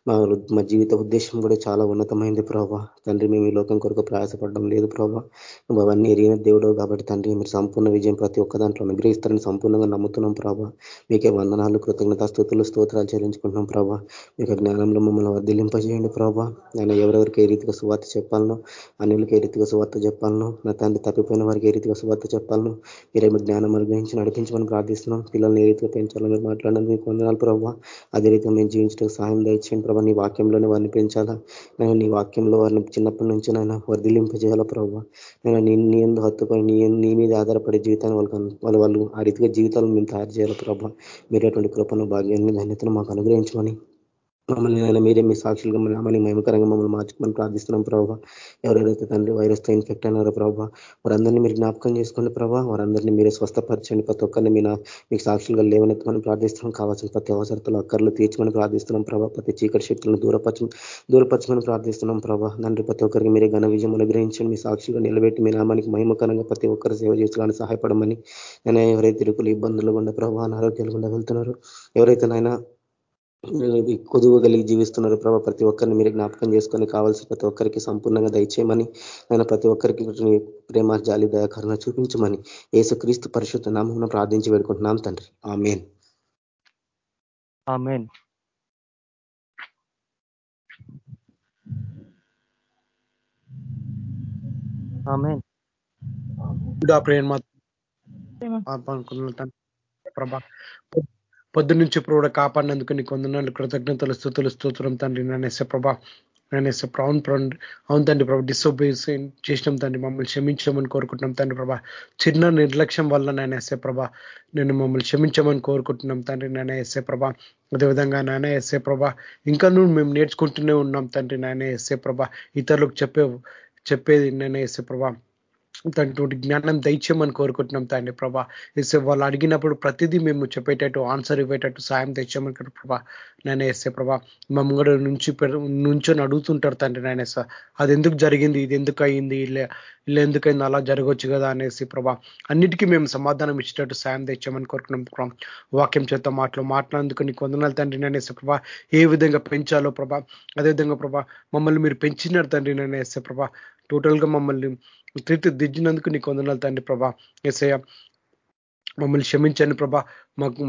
మా మా జీవిత ఉద్దేశం కూడా చాలా ఉన్నతమైంది ప్రభావ తండ్రి మేము ఈ లోకం కొరకు ప్రయాసపడడం లేదు ప్రభావ నువ్వు అవన్నీ ఎరిగిన దేవుడు కాబట్టి తండ్రి మీరు సంపూర్ణ విజయం ప్రతి ఒక్క దాంట్లో అనుగ్రహిస్తారని సంపూర్ణంగా నమ్ముతున్నాం ప్రభావ మీకే వందనాలు కృతజ్ఞత స్థుతులు స్తోత్రాలు చెల్లించుకుంటున్నాం ప్రభావ మీకు జ్ఞానంలో మమ్మల్ని వర్ధిలింపజేయండి ప్రభావ నేను ఎవరెవరికి ఏ రీతిగా సువార్త చెప్పాలనో అన్నిలకి ఏ రీతిగా సువార్త చెప్పాలనో నా తండ్రి తప్పిపోయిన వారికి ఏ రీతిగా సువార్త చెప్పాలనో మీరేమి జ్ఞానం అనుగ్రహించి నడిపించమని ప్రార్థిస్తున్నాం. పిల్లల్ని ఏ రీతిగా పెంచాలని మీరు మాట్లాడినందుకు మీకు వందనాలు ప్రభావ. అదే రీతిగా మేము జీవించడానికి సహాయం దయచేయండి ప్రభావ నీ వాక్యంలోనే వారిని పెంచాలా? నేను నీ వాక్యంలో వారిని చిన్నప్పటి నుంచి నాయన వర్ధిలింపజేయాలా ప్రభావ? నేను నీ నీ ఎందు హత్తుకొని నీ నీ మీద ఆధారపడే జీవితాన్ని వాళ్ళకి వాళ్ళు వాళ్ళు ఆ రీతిగా జీవితాలను మేము తయారు చేయాలి ప్రభావ? మీరు అటువంటి కృపను భాగ్యాన్ని ధన్యతను మాకు అనుగ్రహించమని మమ్మల్ని ఆయన మీరే మీ సాక్షులుగా మమ్మల్ని మహిమకరంగా మమ్మల్ని మార్చుకోమని ప్రార్థిస్తున్నాం ప్రభావ. ఎవరెవరైతే తండ్రి వైరస్తో ఇన్ఫెక్ట్ అయినారో ప్రభావ వారందరినీ మీరు జ్ఞాపకం చేసుకోండి ప్రభావ. వారందరినీ మీరే స్వస్థపరచండి. ప్రతి ఒక్కరిని మీ మీకు సాక్షులుగా లేవనెత్తమని ప్రార్థిస్తున్నాం. కావాల్సిన ప్రతి అవసరతలు అక్కర్లు తీర్చమని ప్రార్థిస్తున్నాం ప్రభావ. ప్రతి చీకటి శక్తులను దూరపరచ దూరపరచమని ప్రార్థిస్తున్నాం ప్రభావ. తండ్రి ప్రతి ఒక్కరికి మీరే ఘన విజయం అనుగ్రహించండి. మీ సాక్షులుగా నిలబెట్టి మీ నామానికి మహిమకరంగా ప్రతి ఒక్కరు సేవ చేసుకోవాలని సహాయపడమని. నేను ఎవరైతే ఇరుకులు ఇబ్బందులు గుండా ప్రభావ అనారోగ్యాలు గుండా వెళ్తున్నారు ఎవరైతే నాయన కొదువు కలిగి జీవిస్తున్నారు ప్రభావ ప్రతి ఒక్కరిని మీరు జ్ఞాపకం చేసుకొని కావాల్సిన ప్రతి ఒక్కరికి సంపూర్ణంగా దయచేయమని ఆయన ప్రతి ఒక్కరికి ప్రేమ జాలి దయాకరణ చూపించమని ఏసుక్రీస్తు పరిశుద్ధ నామం ప్రార్థించి వేడుకుంటున్నాం తండ్రి. ఆమెన్. ఆమెన్. ఆమెన్. ప్రభా. పొద్దునుంచి ఇప్పుడు కూడా కాపాడినందుకు నీకు వందనాలు కృతజ్ఞతలు స్థుతులు స్తోత్రం తండ్రి. నేనేసే ప్రభా నేనేసే అవును ప్రభు అవును తండ్రి ప్రభా డిసోబేస్ చేసినాం తండ్రి. మమ్మల్ని క్షమించమని కోరుకుంటున్నాం తండ్రి ప్రభా. చిన్న నిర్లక్ష్యం వల్ల నానేసే ప్రభా నేను మమ్మల్ని క్షమించమని కోరుకుంటున్నాం తండ్రి. నేను ప్రభా అదేవిధంగా నాయన ఎస్ఏ ప్రభా ఇంకా నువ్వు మేము నేర్చుకుంటూనే ఉన్నాం తండ్రి. నాయన ఎస్ఏ ప్రభా ఇతరులకు చెప్పే చెప్పేది నేను ఎస్ఏ ప్రభా. తనటువంటి జ్ఞానం దయచేయమని కోరుకుంటున్నాం తండ్రి ప్రభా. ఎస్ఏ వాళ్ళు అడిగినప్పుడు ప్రతిదీ మేము చెప్పేటట్టు ఆన్సర్ ఇవ్వేటట్టు సాయం తెచ్చామని ప్రభా. నేను ఎస్ఏ ప్రభా మా ముంగడ నుంచి నుంచొని అడుగుతుంటారు తండ్రి నేను ఎస్ అది ఎందుకు జరిగింది? ఇది ఎందుకు అయింది? ఇలా ఎందుకైంది అలా జరగవచ్చు కదా అనేసి ప్రభా. అన్నిటికీ మేము సమాధానం ఇచ్చేటట్టు సాయం తెచ్చామని కోరుకున్నాం ప్రభా. వాక్యం చేత మాటలు మాట్లాడేందుకు నీకు వందనాలు తండ్రి నేను ఎస్ఏ ప్రభా. ఏ విధంగా పెంచాలో ప్రభా అదేవిధంగా ప్రభా మమ్మల్ని మీరు పెంచినారు తండ్రి నేను ఎస్ఏ ప్రభా. టోటల్గా మమ్మల్ని తీర్చిదిద్దినందుకు నీకు వందనాలు తండ్రి ప్రభా. ఎస్ఐ మమ్మల్ని క్షమించండి ప్రభా. మాకు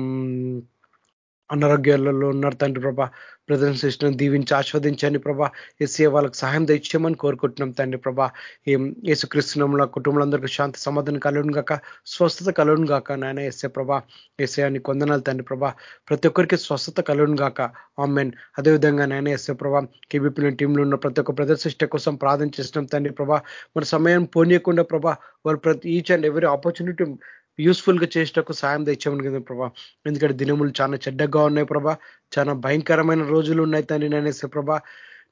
అనారోగ్యాలలో ఉన్నారు తండ్రి ప్రభా. ప్రజల సిస్టమ్ దీవించి ఆస్వాదించండి ప్రభా. ఎస్ఏ వాళ్ళకి సహాయం తెచ్చామని కోరుకుంటున్నాం తండ్రి ప్రభా. ఏం యేసుకృష్ణంలో కుటుంబంలో శాంతి సమాధానం కలుగును గాక స్వస్థత కలుగును గాక నాయన ఎస్ఏ ప్రభా. ఎస్ఏ అని కొందనాలు తండ్రి ప్రభా. ప్రతి ఒక్కరికి స్వస్థత కలుగును గాక. ఆమెన్. అదేవిధంగా నాయన ఎస్ఏ ప్రభా కేబీపీ టీంలో ఉన్న ప్రతి ఒక్క బ్రదర్ సిస్టర్ కోసం ప్రార్థన చేసినాం తండ్రి ప్రభా. మన సమయం పోనీయకుండా ప్రభా వాళ్ళు ప్రతి ఈచ్ అండ్ ఎవరీ ఆపర్చునిటీ యూస్ఫుల్గా చేసేటకు సాయం తెచ్చామని కదా ప్రభా. ఎందుకంటే దినములు చాలా చెడ్డగా ఉన్నాయి ప్రభా. చాలా భయంకరమైన రోజులు ఉన్నాయి తండ్రి నేనేసే ప్రభా.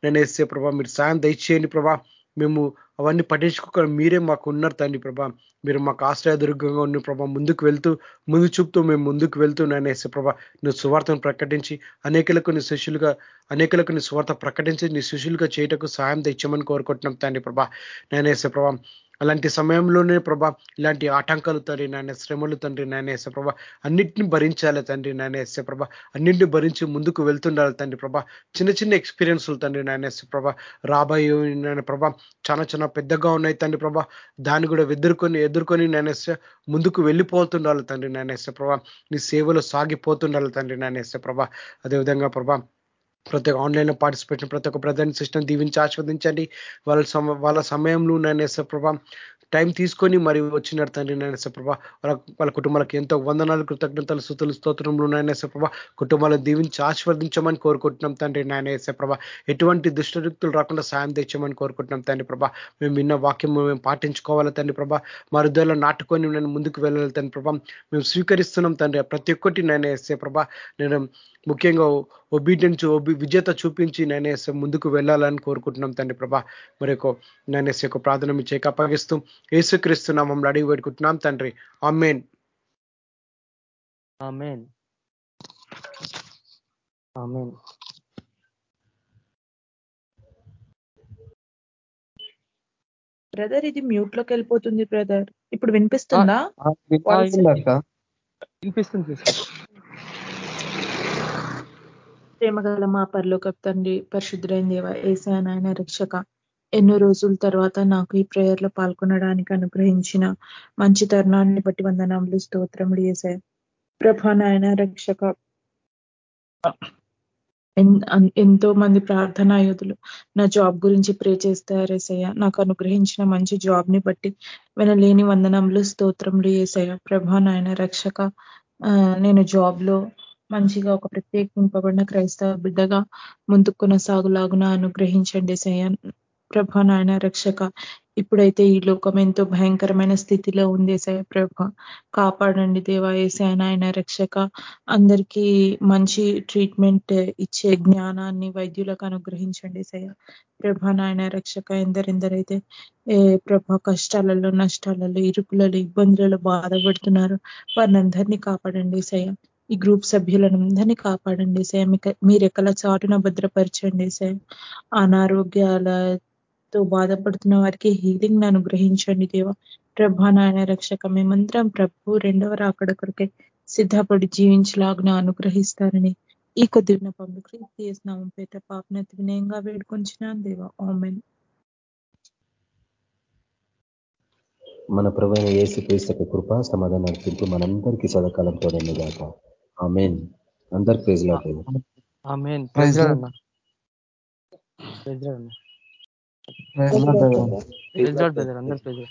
నేనేసే ప్రభా మీరు సాయం దయచేయండి ప్రభా. మేము అవన్నీ పట్టించుకోక మీరే మాకు ఉన్నారు తండ్రి ప్రభా. మీరు మాకు ఆశ్రయదుర్గంగా ఉన్న ప్రభా ముందుకు వెళ్తూ ముందు చూపుతూ మేము ముందుకు వెళ్తూ నేనేసే ప్రభా నువ్వు సువార్తను ప్రకటించి అనేకలకు నీ శిష్యులుగా అనేకలకు నీ సువార్త ప్రకటించి నీ శిష్యులుగా చేయటకు సాయం తెచ్చామని కోరుకుంటున్నాం తండ్రి ప్రభా. నేనేసే ప్రభా అలాంటి సమయంలోనే ప్రభా ఇలాంటి ఆటంకాలు తండ్రి నాయన శ్రమలు తండ్రి నాయన వేసే ప్రభా అన్నింటిని భరించాలి తండ్రి నాయన వేసే ప్రభా. అన్నింటిని భరించి ముందుకు వెళ్తుండాలి తండ్రి ప్రభా. చిన్న చిన్న ఎక్స్పీరియన్స్లు తండ్రి నాయన వేసే ప్రభా. రాబోయే నాయన ప్రభా చాలా చాలా పెద్దగా ఉన్నాయి తండ్రి ప్రభా. దాన్ని కూడా ఎదుర్కొని ఎదుర్కొని నేనేస్తే ముందుకు వెళ్ళిపోతుండాలి తండ్రి నేనేస్తే ప్రభా. నీ సేవలో సాగిపోతుండాలి తండ్రి నేనేస్తే ప్రభా. అదేవిధంగా ప్రభా ప్రతి ఒక్క ఆన్లైన్లో పార్టిసిపేట్ ప్రతి ఒక్క బ్రదర్ని సిస్టమ్ దీవించి ఆస్వాదించండి వాళ్ళ సమ వాళ్ళ సమయంలో నేను ప్రభా టైం తీసుకొని మరి వచ్చినారు తండ్రి నాయన వాళ్ళ వాళ్ళ కుటుంబాలకు ఎంతో వందనాలు కృతజ్ఞతలు సుతులు స్తోత్రంలో నాయన ప్రభా కుటుంబాలను దీవించి ఆశీర్వదించమని కోరుకుంటున్నాం తండ్రి నాయన ప్రభా ఎటువంటి దుష్టశక్తులు రాకుండా సాయం తెచ్చామని కోరుకుంటున్నాం తండ్రి ప్రభా. మేము విన్న వాక్యం మేము పాటించుకోవాలి తండ్రి ప్రభా. మా నాటుకొని నేను ముందుకు వెళ్ళాలి తండ్రి ప్రభ. మేము స్వీకరిస్తున్నాం తండ్రి ప్రతి ఒక్కటి నేను వేసే ప్రభా నేను ముఖ్యంగా ఒబీడియన్స్ విజేత చూపించి నేనేసే ముందుకు వెళ్ళాలని కోరుకుంటున్నాం తండ్రి ప్రభా. మరి నేనేసే ఒక ప్రార్థన మీ చేక అప్పగిస్తూ ఏసుక్రీస్తున్నాం మమ్మల్ని అడిగి పెట్టుకుంటున్నాం తండ్రి. అమ్మేన్ ఆమెన్. ఆమెన్. బ్రదర్ ఇది మ్యూట్లోకి వెళ్ళిపోతుంది బ్రదర్. ఇప్పుడు వినిపిస్తుందా? వినిపిస్తుంది ప్రేమగల మా పరలోక తండ్రి పరిశుద్ధులైన దేవ ఏసా నాయన రక్షక. ఎన్నో రోజుల తర్వాత నాకు ఈ ప్రేయర్లో పాల్గొనడానికి అనుగ్రహించిన మంచి తరుణాన్ని బట్టి వందనాములు స్తోత్రములు చేశాయి ప్రభా నాయన రక్షక. ఎంతో మంది ప్రార్థనా యోధులు నా జాబ్ గురించి ప్రే చేస్తారేసయ్య నాకు అనుగ్రహించిన మంచి జాబ్ని బట్టి వినలేని వందనములు స్తోత్రములు వేసాయ ప్రభా నాయన రక్షక. నేను జాబ్లో మంచిగా ఒక ప్రత్యేకింపబడిన క్రైస్తవ బిడ్డగా ముందుకు కొనసాగులాగున అనుగ్రహించండి సయ ప్రభ నాయన రక్షక. ఇప్పుడైతే ఈ లోకం ఎంతో భయంకరమైన స్థితిలో ఉంది సయ ప్రభ. కాపాడండి దేవా ఏసయ నాయన రక్షక. అందరికీ మంచి ట్రీట్మెంట్ ఇచ్చే జ్ఞానాన్ని వైద్యులకు అనుగ్రహించండి సయ ప్రభ నాయన రక్షక ఎందరెందరైతే ఏ ప్రభ కష్టాలలో నష్టాలలో ఇరుకులలో ఇబ్బందులలో బాధపడుతున్నారు వారిని అందరినీ కాపాడండి సయ ఈ గ్రూప్ సభ్యులను అందరినీ కాపాడండి సే మీరు ఎక్కల చాటున భద్రపరచండి సే అనారోగ్యాలతో బాధపడుతున్న వారికి హీలింగ్ అనుగ్రహించండి దేవ. ప్రభా నాయన రక్షక మేమందరం ప్రభు రెండవ రాకడ కొరకే సిద్ధపడి జీవించలాగ్న అనుగ్రహిస్తారని ఈ కొద్ది విన్నపంలో క్రీస్తు చేసినామం పేట పాపనతి వినయంగా వేడుకొంచినాను దేవ. ఆమెన్. మన ప్రవైన ఏసు క్రీస్తు కృప సమాధానం నడిపింపు మనందరికీ సదాకాలం తోడండి దాకా ఆమెన్. అందరు ప్రైజ్ ఆమెన్. ప్రైజ్ అన్న. ప్రైజ్ ప్రైజ్ అందరు ప్రైజ్ ప్రైజ్